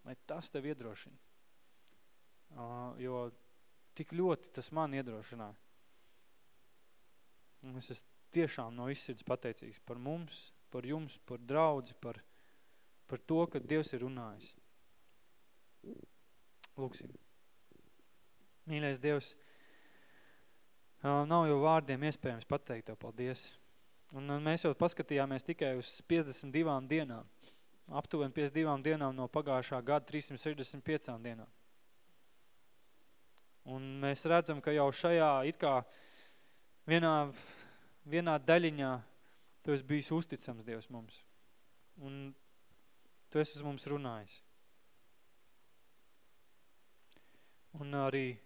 lai tas tev iedrošina. Uh, jo tik ļoti tas man iedrošināja. Un es esmu tiešām no izsirds pateicīgs par mums, par jums, par draudzi, par, par to, ka Dievs ir runājis. Lūksim. Mīļais Dievs, nav jau vārdiem iespējams pateikt Tev paldies. Un mēs jau paskatījāmies tikai uz 52 dienām. Aptuveni 52 dienām no pagājušā gada 365 dienām. Un mēs redzam, ka jau šajā it kā vienā, vienā daļiņā tu esi bijis uzticams Dievs mums. Un tu esi uz mums runājis. Un arī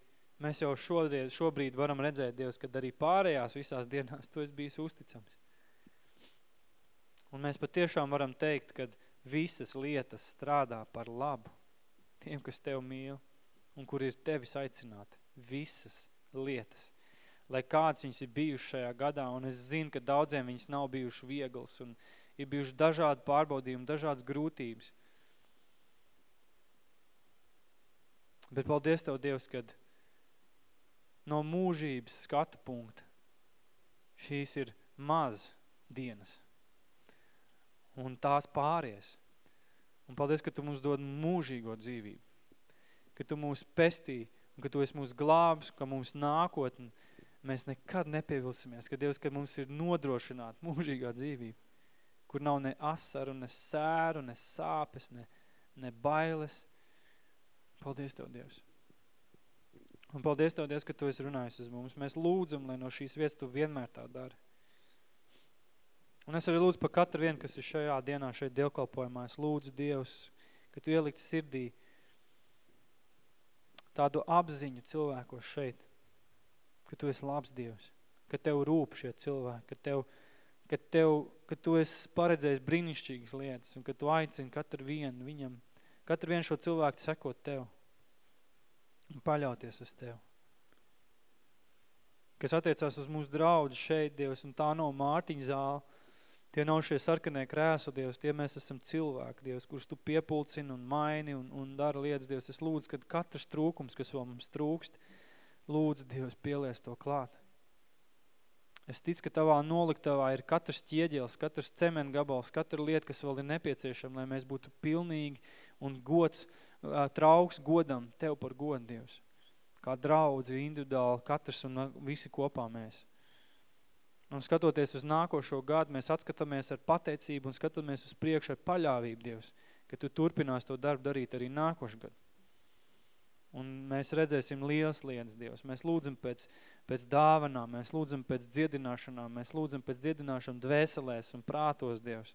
mēs jau šodien, šobrīd varam redzēt, Dievs, kad arī pārējās visās dienās tu esi bijis uzticams. Un mēs patiešām varam teikt, ka visas lietas strādā par labu tiem, kas tev mīl un kur ir tevis aicināti. Visas lietas lai kāds viņas ir bijuši šajā gadā, un es zinu, ka daudziem viņas nav bijuši viegls, un ir bijuši dažādi pārbaudījumi, dažādas grūtības. Bet paldies Tev, Dievs, kad no mūžības skata punkta šīs ir maz dienas, un tās pāries. Un paldies, ka Tu mums dod mūžīgo dzīvību, ka Tu mūs pestī, un ka Tu esi mūs glābs, ka mums nākotne mēs nekad nepievilsimies, ka Dievs, ka mums ir nodrošināta mūžīgā dzīvība, kur nav ne asaru, ne sēru, ne sāpes, ne, ne bailes. Paldies Tev, Dievs! Un paldies Tev, Dievs, ka Tu esi runājis uz mums. Mēs lūdzam, lai no šīs vietas Tu vienmēr tā dari. Un es arī lūdzu par katru vienu, kas ir šajā dienā šeit dievkalpojumā. Es lūdzu Dievs, ka Tu ielikt sirdī tādu apziņu cilvēkos šeit, ka tu esi labs Dievs, ka tev rūp šie cilvēki, ka, tev, ka, tev, ka tu esi paredzējis brīnišķīgas lietas un ka tu aicini katru vienu viņam katru vienu šo cilvēku sekot Tev un paļauties uz Tev. Kas attiecās uz mūsu draudzi šeit, Dievs, un tā nav Mārtiņa zāle, Tie nav šie sarkanie krēsu, Dievs, tie mēs esam cilvēki, Dievs, kurus Tu piepulcini un maini un, un dara lietas, Dievs. Es lūdzu, kad katrs trūkums, kas vēl mums trūkst, lūdzu, Dievs, pielies to klāt. Es ticu, ka tavā noliktavā ir katrs ķieģels, katrs cementa gabals, katra lieta, kas vēl ir nepieciešama, lai mēs būtu pilnīgi un gods, trauks godam Tev par godu, Dievs. Kā draudzi, individuāli, katrs un visi kopā mēs. Un skatoties uz nākošo gadu, mēs atskatāmies ar pateicību un skatāmies uz priekšu ar paļāvību, Dievs, ka Tu turpinās to darbu darīt arī nākošu gadu. Un mēs redzēsim liels lietas, Dievs. Mēs lūdzam pēc, pēc dāvanām, mēs lūdzam pēc dziedināšanām, mēs lūdzam pēc dziedināšanām dvēselēs un prātos, Dievs.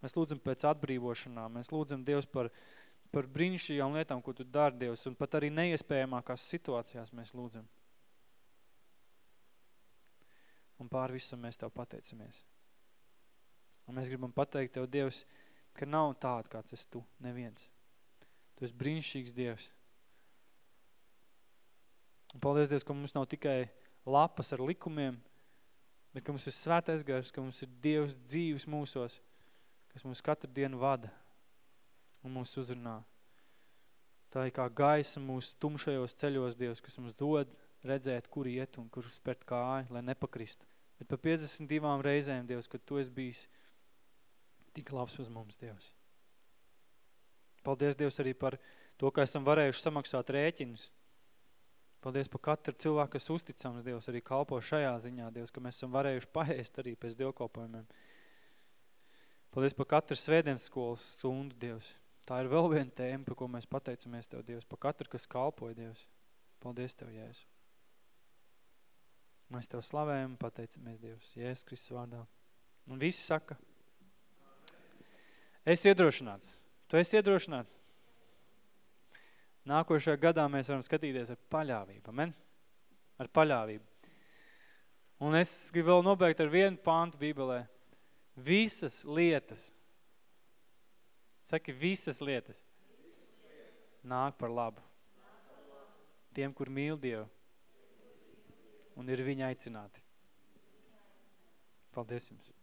Mēs lūdzam pēc atbrīvošanām, mēs lūdzam, Dievs, par, par brīnišķīgām lietām, ko Tu dari, Dievs, un pat arī neiespējamākās situācijās mēs lūdzam. Un pār visam mēs Tev pateicamies. Un mēs gribam pateikt Tev, Dievs, ka nav tāda, kāds esi Tu, neviens. Tu esi brīnišķīgs Dievs. Un paldies, Dievs, ka mums nav tikai lapas ar likumiem, bet ka mums ir svētais gars, ka mums ir Dievs dzīves mūsos, kas mums katru dienu vada un mūs uzrunā. Tā ir kā gaisa mūsu tumšajos ceļos, Dievs, kas mums dod redzēt, kur iet un kur spērt kāju, lai nepakrist. Bet pa 52 reizēm, Dievs, kad Tu esi bijis tik labs uz mums, Dievs. Paldies, Dievs, arī par to, ka esam varējuši samaksāt rēķinus. Paldies par katru cilvēku, kas uzticams, Dievs, arī kalpo šajā ziņā, Dievs, ka mēs esam varējuši paēst arī pēc dievkalpojumiem. Paldies par katru svētdienas skolas stundu, Dievs. Tā ir vēl viena tēma, par ko mēs pateicamies Tev, Dievs, par katru, kas kalpoja, Dievs. Paldies Tev, Jēzu. Mēs Tev slavējam un pateicamies Dievs, Jēzus Kristus vārdā. Un visi saka, es iedrošināts. Tu esi iedrošināts. Nākošajā gadā mēs varam skatīties ar paļāvību, amen? Ar paļāvību. Un es gribu vēl nobeigt ar vienu pāntu Bībelē. Visas lietas, saki visas lietas, nāk par labu. Tiem, kur mīl Dievu un ir viņa aicināti. Paldies jums!